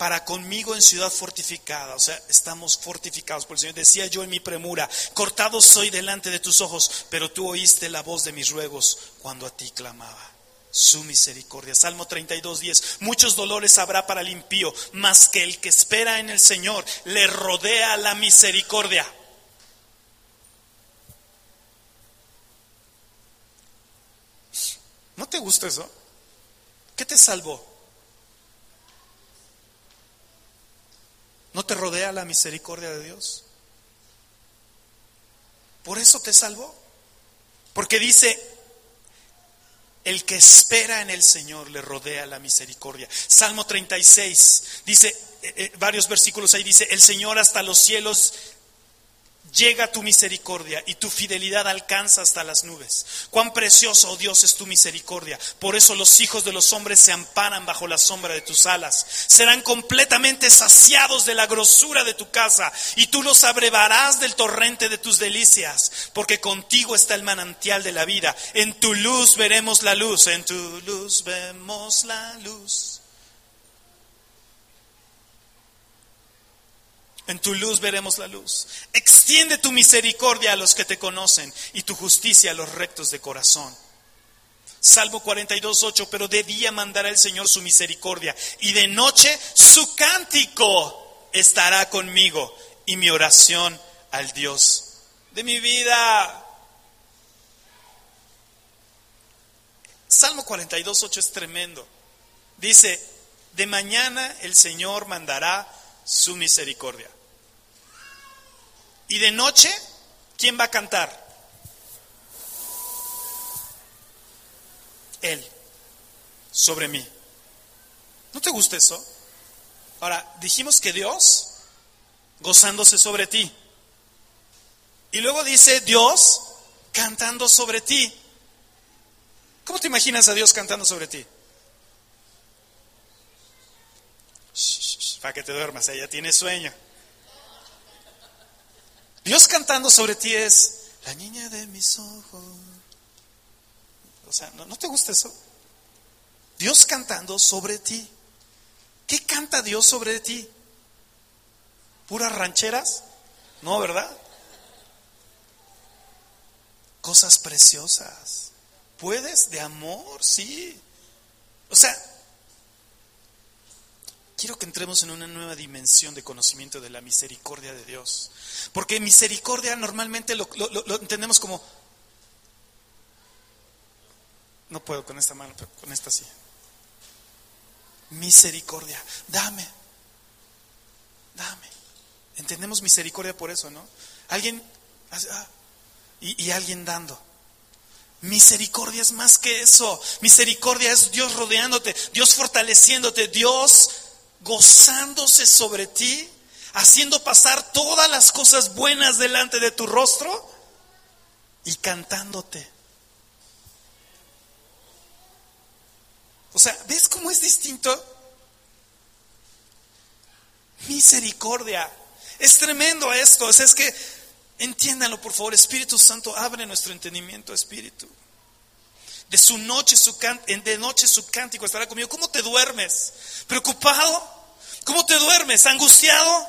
para conmigo en ciudad fortificada. O sea, estamos fortificados por el Señor. Decía yo en mi premura, cortado soy delante de tus ojos, pero tú oíste la voz de mis ruegos cuando a ti clamaba. Su misericordia. Salmo 32, 10. Muchos dolores habrá para el impío, mas que el que espera en el Señor le rodea la misericordia. ¿No te gusta eso? ¿Qué te salvó? ¿No te rodea la misericordia de Dios? Por eso te salvó. Porque dice, el que espera en el Señor le rodea la misericordia. Salmo 36 dice, eh, eh, varios versículos ahí dice, el Señor hasta los cielos llega tu misericordia y tu fidelidad alcanza hasta las nubes. Cuán precioso, oh Dios, es tu misericordia. Por eso los hijos de los hombres se amparan bajo la sombra de tus alas. Serán completamente saciados de la grosura de tu casa y tú los abrevarás del torrente de tus delicias, porque contigo está el manantial de la vida. En tu luz veremos la luz, en tu luz vemos la luz. En tu luz veremos la luz. Extiende tu misericordia a los que te conocen y tu justicia a los rectos de corazón. Salmo 42, 8, pero de día mandará el Señor su misericordia y de noche su cántico estará conmigo y mi oración al Dios de mi vida. Salmo 42, 8 es tremendo. Dice, de mañana el Señor mandará su misericordia. Y de noche, ¿quién va a cantar? Él, sobre mí. ¿No te gusta eso? Ahora, dijimos que Dios gozándose sobre ti. Y luego dice Dios cantando sobre ti. ¿Cómo te imaginas a Dios cantando sobre ti? para que te duermas, ella tiene sueño. Dios cantando sobre ti es la niña de mis ojos. O sea, ¿no, te gusta eso? Dios cantando sobre ti. ¿Qué canta Dios sobre ti? ¿Puras rancheras? No, ¿verdad? Cosas preciosas. ¿Puedes? De amor, sí. O sea, quiero que entremos en una nueva dimensión de conocimiento de la misericordia de Dios. Porque misericordia normalmente lo, entendemos como, no puedo con esta mano, pero con esta sí. Misericordia, dame, dame. Entendemos misericordia por eso, ¿no? Alguien, ah, y, y alguien dando. Misericordia es más que eso. Misericordia es Dios rodeándote, Dios fortaleciéndote, Dios gozándose sobre ti, haciendo pasar todas las cosas buenas delante de tu rostro y cantándote. O sea, ¿ves cómo es distinto? Misericordia. Es tremendo esto. Es que entiéndanlo, por favor. Espíritu Santo, abre nuestro entendimiento, Espíritu. De su noche, su de noche su cántico estará conmigo. ¿Cómo te duermes? ¿Preocupado? ¿Cómo te duermes? ¿Angustiado?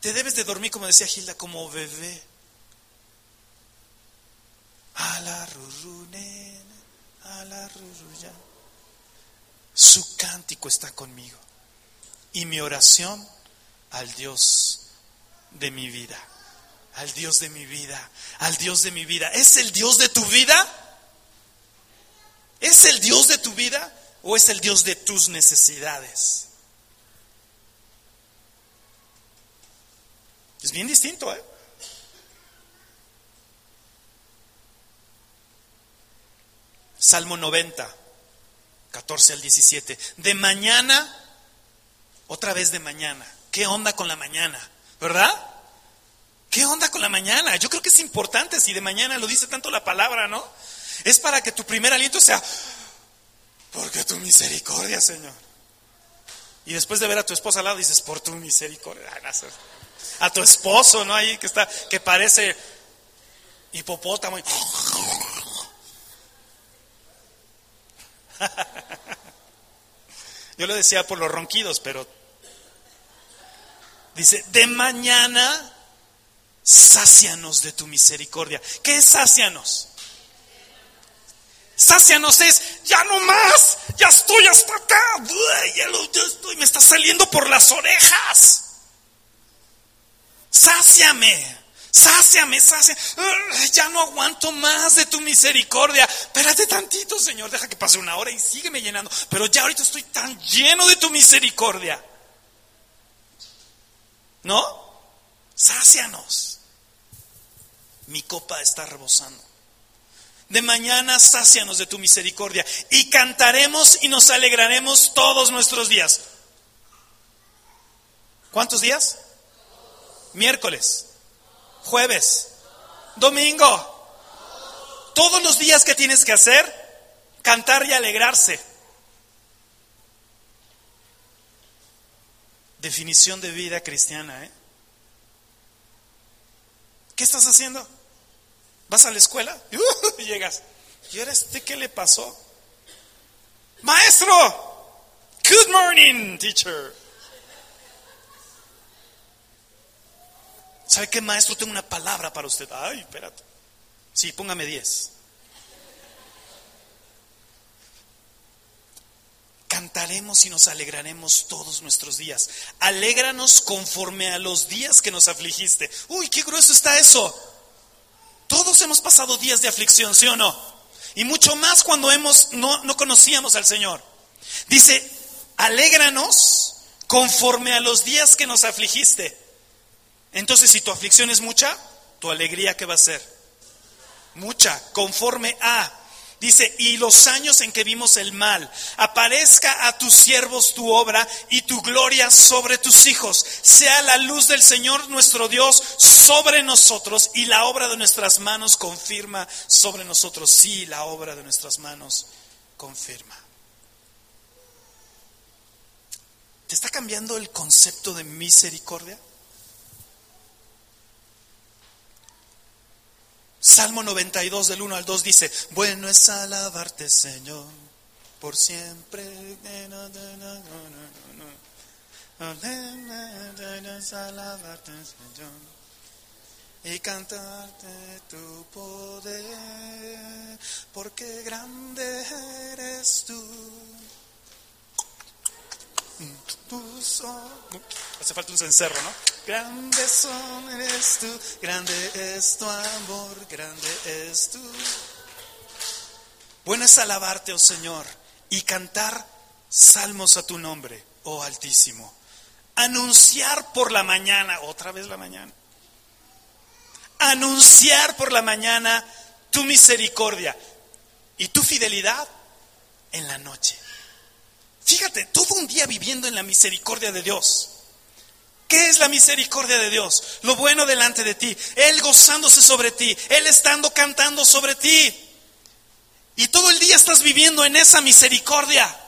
Te debes de dormir, como decía Gilda, como bebé. A la rurunena. Su cántico está conmigo. Y mi oración al Dios de mi vida. Al Dios de mi vida. Al Dios de mi vida. ¿Es el Dios de tu vida? ¿Es el Dios de tu vida o es el Dios de tus necesidades? Es bien distinto, ¿eh? Salmo 90, 14 al 17. De mañana, otra vez de mañana. ¿Qué onda con la mañana? ¿Verdad? ¿Qué onda con la mañana? Yo creo que es importante si de mañana lo dice tanto la palabra, ¿no? Es para que tu primer aliento sea, porque tu misericordia, Señor. Y después de ver a tu esposa al lado dices, por tu misericordia. A tu esposo, ¿no? Ahí que está, que parece hipopótamo. <laughs> Yo lo decía por los ronquidos, pero dice, de mañana sácianos de tu misericordia. ¿Qué es sácianos? Sácianos es, ya no más, ya estoy hasta acá, ya, lo, estoy, me está saliendo por las orejas. Sáciame. Sáciame, sáciame. Ya no aguanto más de tu misericordia. Espérate tantito, Señor. Deja que pase una hora y sígueme llenando. Pero ya ahorita estoy tan lleno de tu misericordia. ¿No? Sácianos. Mi copa está rebosando. De mañana sácianos de tu misericordia y cantaremos y nos alegraremos todos nuestros días. ¿Cuántos días? Miércoles jueves, domingo. Todos los días que tienes que hacer, cantar y alegrarse. Definición de vida cristiana, ¿eh? ¿Qué estás haciendo? ¿Vas a la escuela? <laughs> Y llegas. ¿Y ahora este qué le pasó? Maestro, good morning, teacher. ¿Sabe qué, maestro? Tengo una palabra para usted. Ay, espérate. Sí, póngame 10. Cantaremos y nos alegraremos todos nuestros días. Alégranos conforme a los días que nos afligiste. Uy, qué grueso está eso. Todos hemos pasado días de aflicción, ¿sí o no? Y mucho más cuando hemos, no, no conocíamos al Señor. Dice, alégranos conforme a los días que nos afligiste. Entonces, si tu aflicción es mucha, tu alegría, ¿qué va a ser? Mucha, conforme a. Dice, y los años en que vimos el mal, aparezca a tus siervos tu obra y tu gloria sobre tus hijos. Sea la luz del Señor nuestro Dios sobre nosotros y la obra de nuestras manos confirma sobre nosotros. Sí, la obra de nuestras manos confirma. ¿Te está cambiando el concepto de misericordia? Salmo 92 del 1 al 2 dice, bueno es alabarte Señor por siempre. alabarte Señor y cantarte tu poder, porque grande eres tú. Hace falta un cencerro, ¿no? Grande son eres tú, grande es tu amor, grande es tú. Bueno es alabarte, oh Señor, y cantar salmos a tu nombre, oh Altísimo. Anunciar por la mañana, otra vez la mañana. Anunciar por la mañana tu misericordia y tu fidelidad en la noche. Fíjate, todo un día viviendo en la misericordia de Dios. ¿Qué es la misericordia de Dios? Lo bueno delante de ti, Él gozándose sobre ti, Él estando cantando sobre ti. Y todo el día estás viviendo en esa misericordia.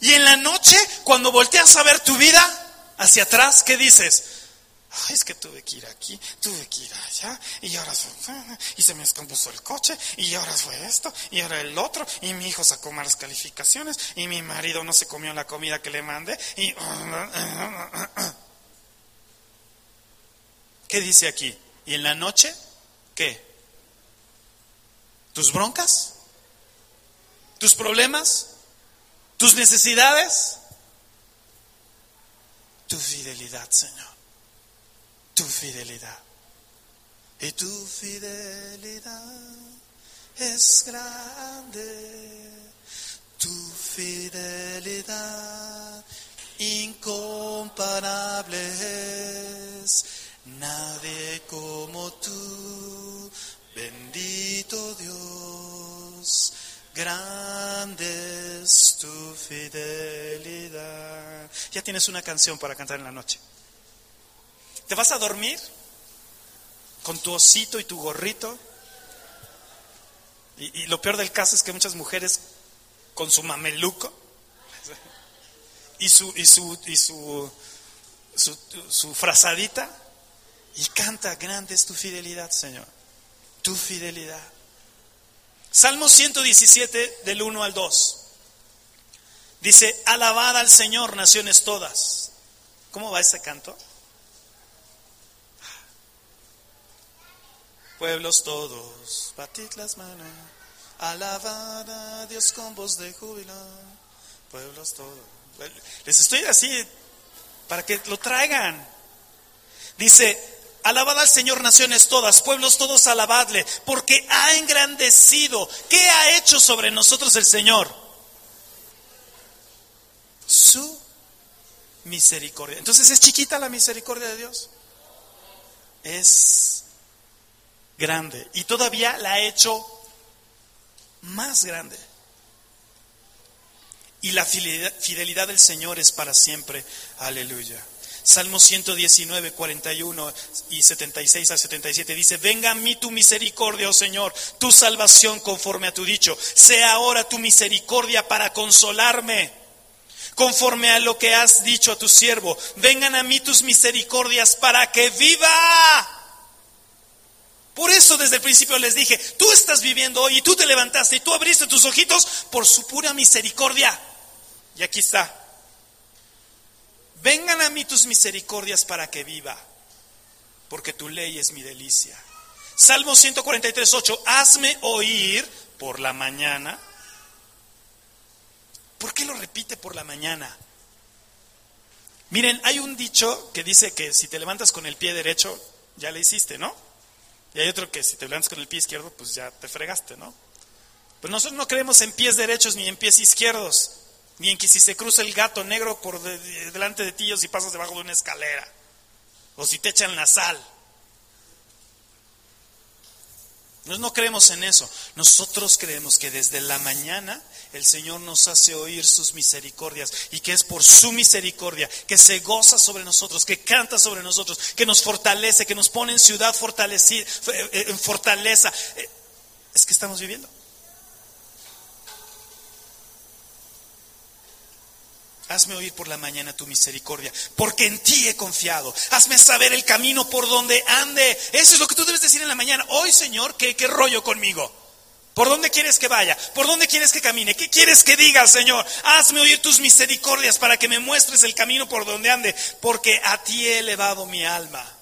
Y en la noche, cuando volteas a ver tu vida hacia atrás, ¿qué dices? Es que tuve que ir aquí, tuve que ir allá, y ahora y se me descompuso el coche, y ahora fue esto, y ahora el otro, y mi hijo sacó malas calificaciones, y mi marido no se comió la comida que le mandé, y... <laughs> ¿Qué dice aquí? ¿Y en la noche? ¿Qué? ¿Tus broncas? tus problemas, tus necesidades, tu fidelidad, Señor, tu fidelidad. Y tu fidelidad es grande, tu fidelidad incomparable es, nadie como tú, bendito Dios, grande es tu fidelidad. Ya tienes una canción para cantar en la noche. ¿Te vas a dormir con tu osito y tu gorrito? Y, lo peor del caso es que muchas mujeres con su mameluco y su, y su, y su, su, su frazadita y canta, grande es tu fidelidad, Señor, tu fidelidad. Salmo 117 del 1 al 2. Dice, alabad al Señor, naciones todas. ¿Cómo va ese canto? Pueblos todos, batid las manos, alabad a Dios con voz de júbilo. Pueblos todos. Les estoy así para que lo traigan. Dice, alabad al Señor naciones todas, pueblos todos alabadle, porque ha engrandecido. ¿Qué ha hecho sobre nosotros el Señor? Su misericordia. Entonces, ¿es chiquita la misericordia de Dios? Es grande. Y todavía la ha hecho más grande. Y la fidelidad del Señor es para siempre. Aleluya. Salmo 119, 41 y 76 a 77 dice, venga a mí tu misericordia, oh Señor, tu salvación conforme a tu dicho. Sea ahora tu misericordia para consolarme, conforme a lo que has dicho a tu siervo. Vengan a mí tus misericordias para que viva. Por eso desde el principio les dije, tú estás viviendo hoy y tú te levantaste y tú abriste tus ojitos por su pura misericordia. Y aquí está. Vengan a mí tus misericordias para que viva, porque tu ley es mi delicia. Salmo 143, 8, hazme oír por la mañana. ¿Por qué lo repite por la mañana? Miren, hay un dicho que dice que si te levantas con el pie derecho, ya le hiciste, ¿no? Y hay otro que si te levantas con el pie izquierdo, pues ya te fregaste, ¿no? Pues nosotros no creemos en pies derechos ni en pies izquierdos ni en que si se cruza el gato negro por delante de ti o si pasas debajo de una escalera, o si te echan la sal. Nosotros no creemos en eso. Nosotros creemos que desde la mañana el Señor nos hace oír sus misericordias y que es por su misericordia que se goza sobre nosotros, que canta sobre nosotros, que nos fortalece, que nos pone en ciudad fortalecida, eh, en fortaleza. Eh, es que estamos viviendo. Hazme oír por la mañana tu misericordia, porque en ti he confiado. Hazme saber el camino por donde ande. Eso es lo que tú debes decir en la mañana. Hoy, Señor, ¿qué, qué rollo conmigo? ¿Por dónde quieres que vaya? ¿Por dónde quieres que camine? ¿Qué quieres que diga, Señor? Hazme oír tus misericordias para que me muestres el camino por donde ande, porque a ti he elevado mi alma.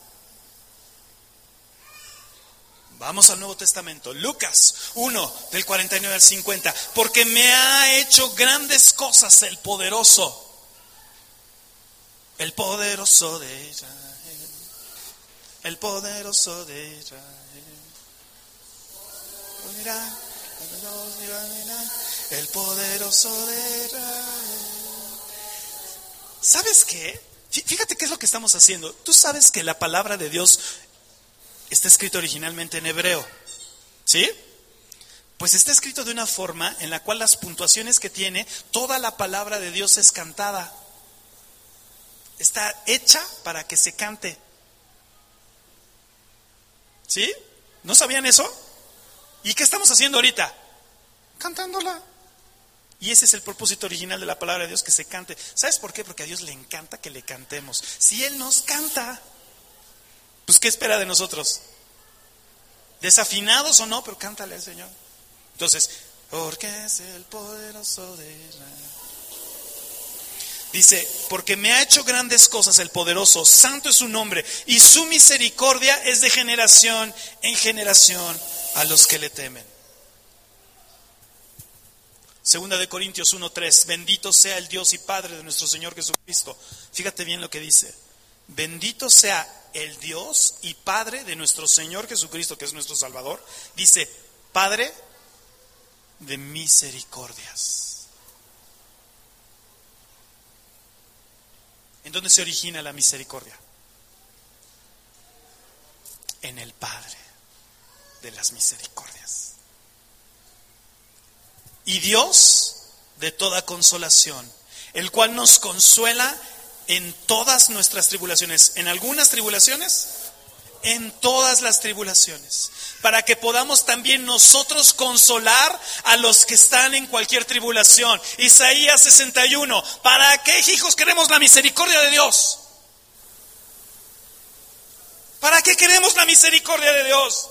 Vamos al Nuevo Testamento, Lucas 1, del 49 al 50, porque me ha hecho grandes cosas el poderoso, el poderoso de Israel, el poderoso de Israel. El poderoso de Israel. ¿Sabes qué? Fíjate qué es lo que estamos haciendo. Tú sabes que la palabra de Dios está escrito originalmente en hebreo. ¿Sí? Pues está escrito de una forma en la cual las puntuaciones que tiene, toda la palabra de Dios es cantada. Está hecha para que se cante. ¿Sí? ¿No sabían eso? ¿Y qué estamos haciendo ahorita? Cantándola. Y ese es el propósito original de la palabra de Dios, que se cante. ¿Sabes por qué? Porque a Dios le encanta que le cantemos. Si Él nos canta, pues ¿qué espera de nosotros? Desafinados o no, pero cántale al Señor. Entonces, porque es el poderoso de Israel. Dice, porque me ha hecho grandes cosas el poderoso, santo es su nombre, y su misericordia es de generación en generación a los que le temen. Segunda de Corintios 1:3, bendito sea el Dios y Padre de nuestro Señor Jesucristo. Fíjate bien lo que dice. Bendito sea el Dios y Padre de nuestro Señor Jesucristo, que es nuestro Salvador. Dice, Padre de misericordias. ¿En dónde se origina la misericordia? En el Padre de las misericordias. Y Dios de toda consolación, el cual nos consuela en todas nuestras tribulaciones. ¿En algunas tribulaciones? En todas las tribulaciones. Para que podamos también nosotros consolar a los que están en cualquier tribulación. Isaías 61. ¿Para qué, hijos, queremos la misericordia de Dios? ¿Para qué queremos la misericordia de Dios?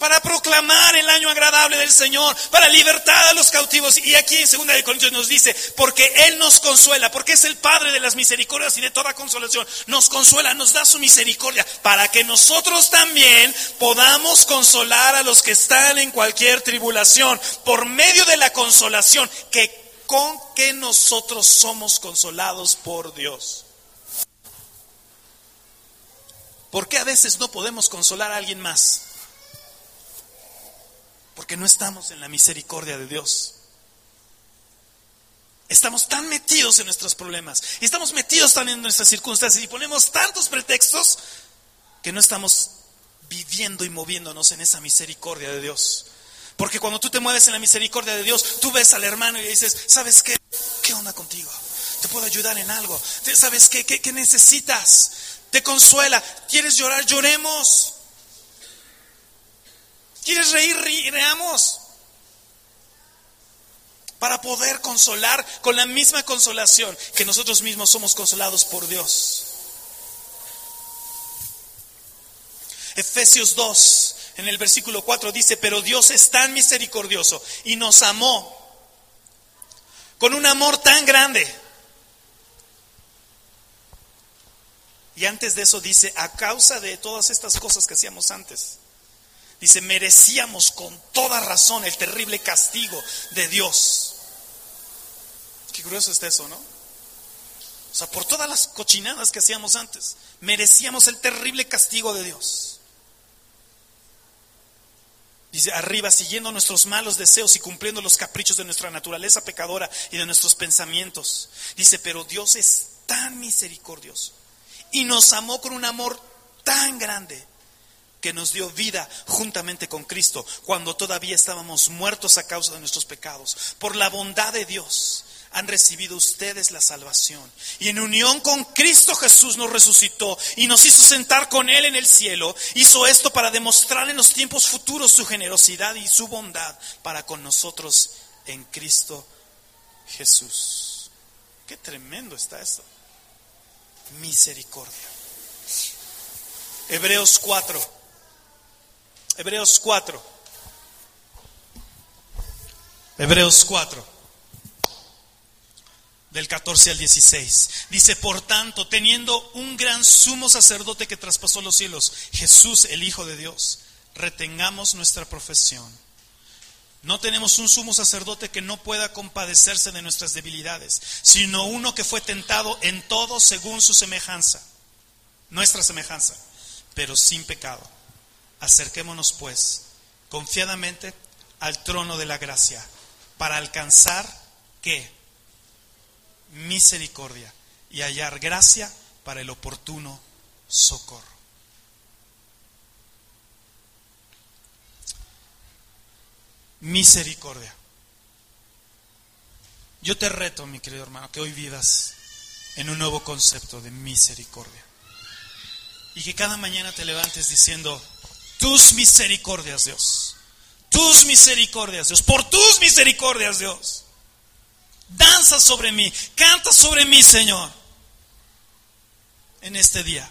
Para proclamar el año agradable del Señor, para libertar a los cautivos. Y aquí en segunda de Corintios nos dice, porque Él nos consuela, porque es el Padre de las misericordias y de toda consolación. Nos consuela, nos da su misericordia, para que nosotros también podamos consolar a los que están en cualquier tribulación, por medio de la consolación, que con que nosotros somos consolados por Dios. ¿Por qué a veces no podemos consolar a alguien más? Porque no estamos en la misericordia de Dios. Estamos tan metidos en nuestros problemas y estamos metidos también en nuestras circunstancias y ponemos tantos pretextos que no estamos viviendo y moviéndonos en esa misericordia de Dios. Porque cuando tú te mueves en la misericordia de Dios, tú ves al hermano y le dices, ¿sabes qué? ¿Qué onda contigo? ¿Te puedo ayudar en algo? ¿Sabes? ¿Qué, qué necesitas? Te consuela. ¿Quieres llorar? Lloremos. ¿Quieres reír? Reamos. Para poder consolar con la misma consolación que nosotros mismos somos consolados por Dios. Efesios 2, en el versículo 4 dice, pero Dios es tan misericordioso y nos amó con un amor tan grande. Y antes de eso dice, a causa de todas estas cosas que hacíamos antes, Dice, merecíamos con toda razón el terrible castigo de Dios. Qué grueso está eso, ¿no? O sea, por todas las cochinadas que hacíamos antes, merecíamos el terrible castigo de Dios. Dice, arriba, siguiendo nuestros malos deseos y cumpliendo los caprichos de nuestra naturaleza pecadora y de nuestros pensamientos. Dice, pero Dios es tan misericordioso y nos amó con un amor tan grande que nos dio vida juntamente con Cristo cuando todavía estábamos muertos a causa de nuestros pecados. Por la bondad de Dios han recibido ustedes la salvación. Y en unión con Cristo Jesús nos resucitó y nos hizo sentar con Él en el cielo. Hizo esto para demostrar en los tiempos futuros su generosidad y su bondad para con nosotros en Cristo Jesús. Qué tremendo está esto. Misericordia. Hebreos 4. Hebreos 4. Hebreos 4. Del 14 al 16. Dice, por tanto, teniendo un gran sumo sacerdote que traspasó los cielos, Jesús, el Hijo de Dios, retengamos nuestra profesión. No tenemos un sumo sacerdote que no pueda compadecerse de nuestras debilidades, sino uno que fue tentado en todo según su semejanza, nuestra semejanza, pero sin pecado. Acerquémonos pues confiadamente al trono de la gracia para alcanzar qué? Misericordia y hallar gracia para el oportuno socorro. Misericordia. Yo te reto, mi querido hermano, que hoy vivas en un nuevo concepto de misericordia. Y que cada mañana te levantes diciendo, tus misericordias, Dios. Tus misericordias, Dios. Por tus misericordias, Dios. Danza sobre mí, canta sobre mí, Señor, en este día.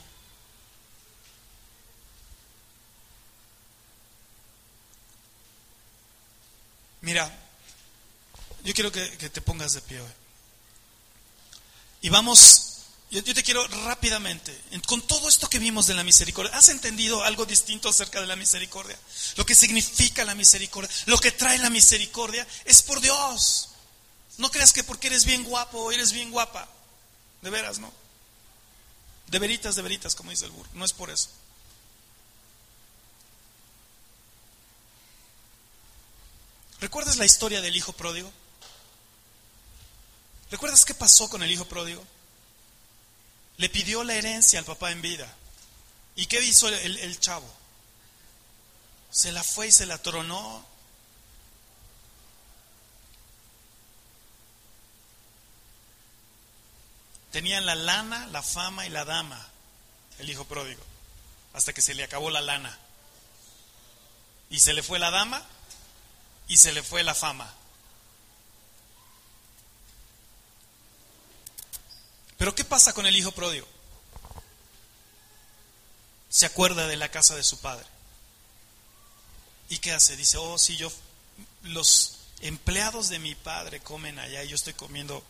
Mira, yo quiero que, te pongas de pie hoy. Y vamos Yo, te quiero rápidamente, con todo esto que vimos de la misericordia, ¿has entendido algo distinto acerca de la misericordia? Lo que significa la misericordia, lo que trae la misericordia es por Dios. No creas que porque eres bien guapo o eres bien guapa, de veras, ¿no? De veritas, de veritas, como dice el burro, no es por eso. ¿Recuerdas la historia del hijo pródigo? ¿Recuerdas qué pasó con el hijo pródigo? Le pidió la herencia al papá en vida. ¿Y qué hizo el, chavo? Se la fue y se la tronó. Tenían la lana, la fama y la dama, el hijo pródigo, hasta que se le acabó la lana. Y se le fue la dama y se le fue la fama. Pero ¿qué pasa con el hijo pródigo? Se acuerda de la casa de su padre. ¿Y qué hace? Dice, oh, si yo, los empleados de mi padre comen allá y yo estoy comiendo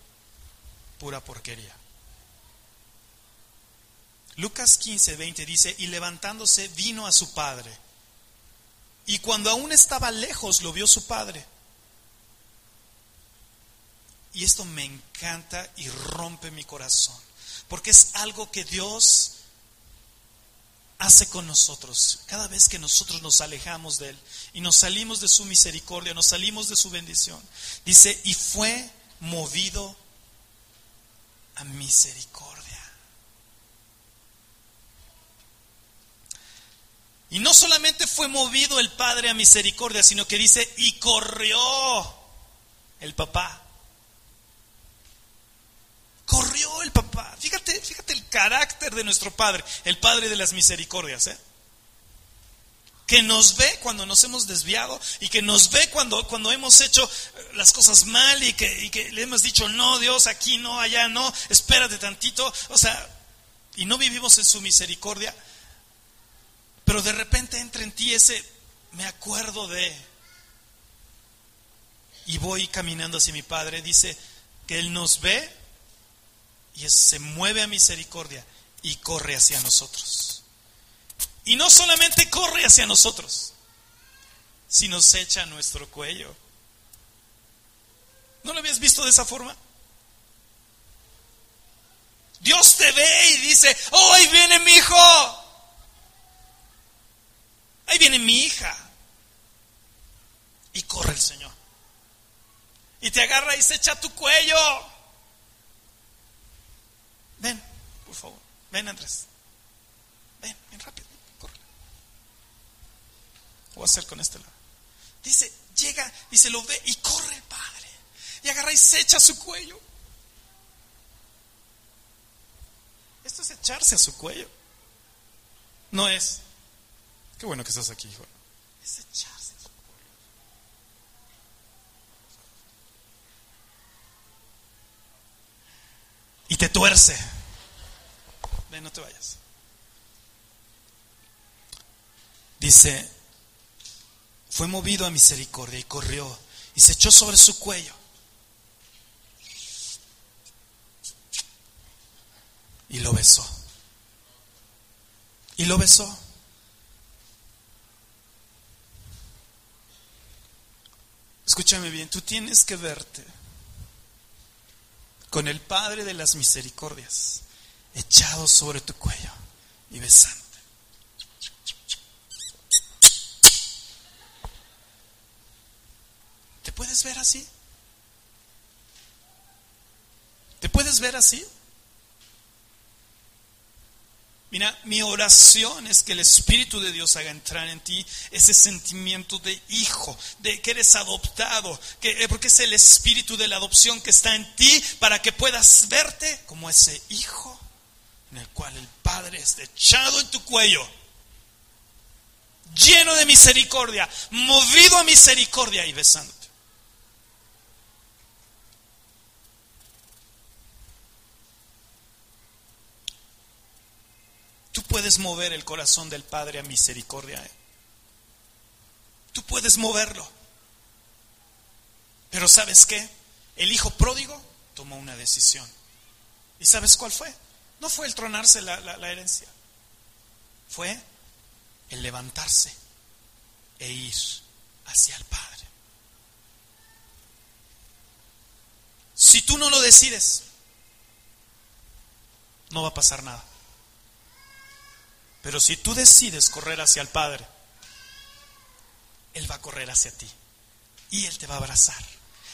pura porquería. Lucas 15, 20 dice, y levantándose vino a su padre. Y cuando aún estaba lejos lo vio su padre y esto me encanta y rompe mi corazón, porque es algo que Dios hace con nosotros. Cada vez que nosotros nos alejamos de Él y nos salimos de su misericordia, nos salimos de su bendición, dice, y fue movido a misericordia. Y no solamente fue movido el Padre a misericordia, sino que dice, y corrió el papá Corrió el papá. Fíjate, fíjate el carácter de nuestro Padre, el Padre de las misericordias, ¿eh? que nos ve cuando nos hemos desviado y que nos ve cuando, cuando hemos hecho eh, las cosas mal y que, y que le hemos dicho, no, Dios, aquí no, allá no, espérate tantito, o sea, y no vivimos en su misericordia, pero de repente entra en ti ese, me acuerdo de, y voy caminando hacia mi Padre, dice que Él nos ve y se mueve a misericordia y corre hacia nosotros. Y no solamente corre hacia nosotros, sino se echa a nuestro cuello. ¿No lo habías visto de esa forma? Dios te ve y dice, oh, ahí viene mi hijo. Ahí viene mi hija. Y corre el Señor. Y te agarra y se echa a tu cuello. Ven, por favor. Ven, Andrés. Ven, ven rápido. Corre. Voy a hacer con este lado. Dice, llega y se lo ve y corre el padre. Y agarra y se echa a su cuello. Esto es echarse a su cuello. No es. Qué bueno que estás aquí, hijo. Es echarse a su cuello. Y te tuerce. Ven, no te vayas. Dice, fue movido a misericordia y corrió y se echó sobre su cuello. Y lo besó. Y lo besó. Escúchame bien, tú tienes que verte con el Padre de las misericordias echado sobre tu cuello y besándote. ¿Te puedes ver así? ¿Te puedes ver así? Mira, mi oración es que el Espíritu de Dios haga entrar en ti ese sentimiento de hijo, de que eres adoptado, que, eh, porque es el Espíritu de la adopción que está en ti para que puedas verte como ese hijo en el cual el Padre está echado en tu cuello, lleno de misericordia, movido a misericordia y besándote. Tú puedes mover el corazón del Padre a misericordia. ¿eh? Tú puedes moverlo. Pero ¿sabes qué? El hijo pródigo tomó una decisión. ¿Y sabes cuál fue? No fue el tronarse la, la herencia, fue el levantarse e ir hacia el Padre. Si tú no lo decides, no va a pasar nada. Pero si tú decides correr hacia el Padre, Él va a correr hacia ti y Él te va a abrazar.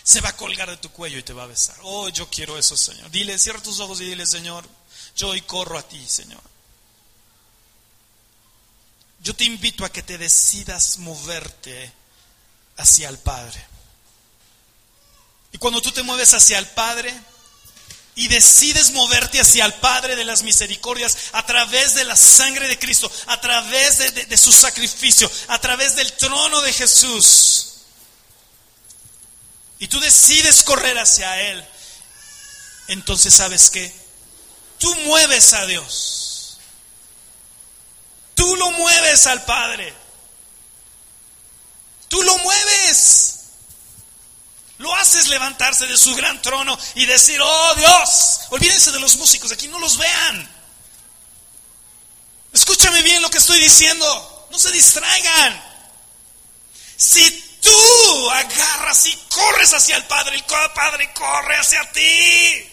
Se va a colgar de tu cuello y te va a besar. Oh, yo quiero eso, Señor. Dile, cierra tus ojos y dile, Señor, yo hoy corro a ti, Señor. Yo te invito a que te decidas moverte hacia el Padre. Y cuando tú te mueves hacia el Padre, y decides moverte hacia el Padre de las misericordias a través de la sangre de Cristo, a través de, su sacrificio, a través del trono de Jesús, y tú decides correr hacia Él, entonces sabes que tú mueves a Dios, tú lo mueves al Padre, tú lo mueves. Lo haces levantarse de su gran trono y decir, oh Dios, olvídense de los músicos, aquí no los vean. Escúchame bien lo que estoy diciendo, no se distraigan. Si tú agarras y corres hacia el Padre, el Padre corre hacia ti.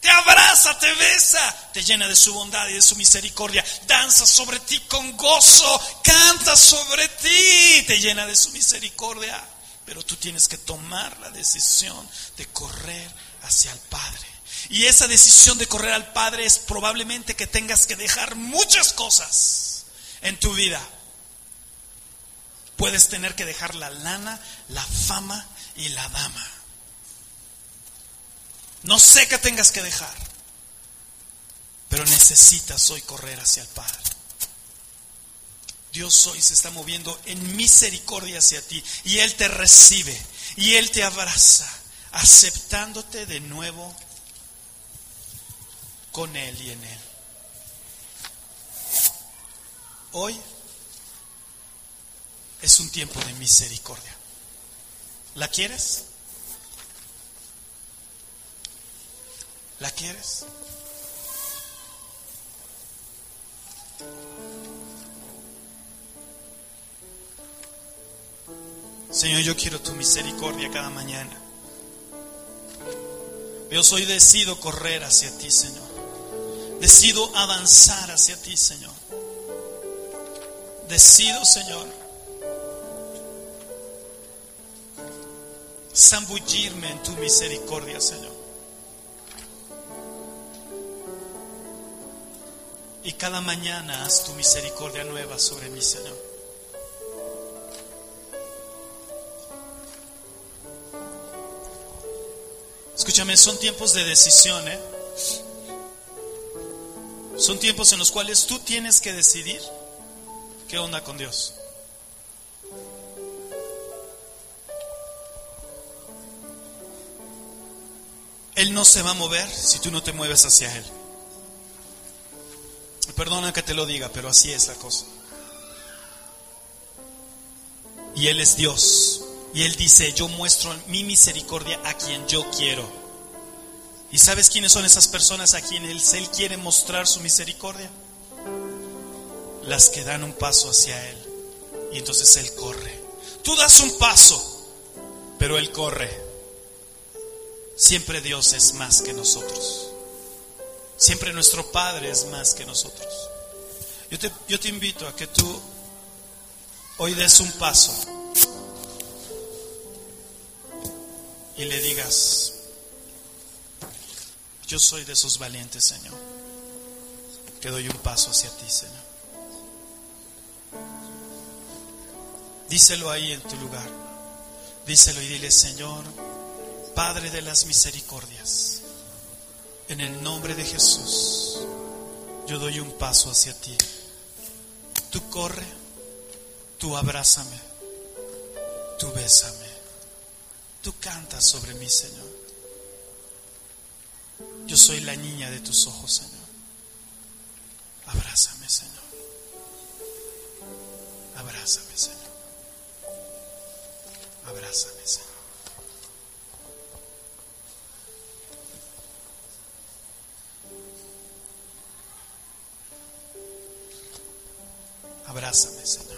Te abraza, te besa, te llena de su bondad y de su misericordia, danza sobre ti con gozo, canta sobre ti, te llena de su misericordia. Pero tú tienes que tomar la decisión de correr hacia el Padre. Y esa decisión de correr al Padre es probablemente que tengas que dejar muchas cosas en tu vida. Puedes tener que dejar la lana, la fama y la dama. No sé qué tengas que dejar, pero necesitas hoy correr hacia el Padre. Dios hoy se está moviendo en misericordia hacia ti y Él te recibe y Él te abraza, aceptándote de nuevo con Él y en Él. Hoy es un tiempo de misericordia. ¿La quieres? ¿La quieres? Señor, yo quiero tu misericordia cada mañana. Yo soy decido correr hacia ti, Señor. Decido avanzar hacia ti, Señor. Decido, Señor, zambullirme en tu misericordia, Señor. Y cada mañana haz tu misericordia nueva sobre mí, Señor. Escúchame, son tiempos de decisión, ¿eh? Son tiempos en los cuales tú tienes que decidir qué onda con Dios. Él no se va a mover si tú no te mueves hacia Él. Perdona que te lo diga, pero así es la cosa. Y Él es Dios. Y Él dice, yo muestro mi misericordia a quien yo quiero. ¿Y sabes quiénes son esas personas a quienes Él quiere mostrar su misericordia? Las que dan un paso hacia Él. Y entonces Él corre. Tú das un paso, pero Él corre. Siempre Dios es más que nosotros. Siempre nuestro Padre es más que nosotros. Yo te, yo te invito a que tú hoy des un paso y le digas, yo soy de esos valientes, Señor, que doy un paso hacia ti, Señor. Díselo ahí en tu lugar. Díselo y dile, Señor, Padre de las misericordias, en el nombre de Jesús, yo doy un paso hacia ti. Tú corre, tú abrázame, tú bésame. Tú cantas sobre mí, Señor. Yo soy la niña de tus ojos, Señor. Abrázame, Señor. Abrázame, Señor. Abrázame, Señor. Abrázame, Señor.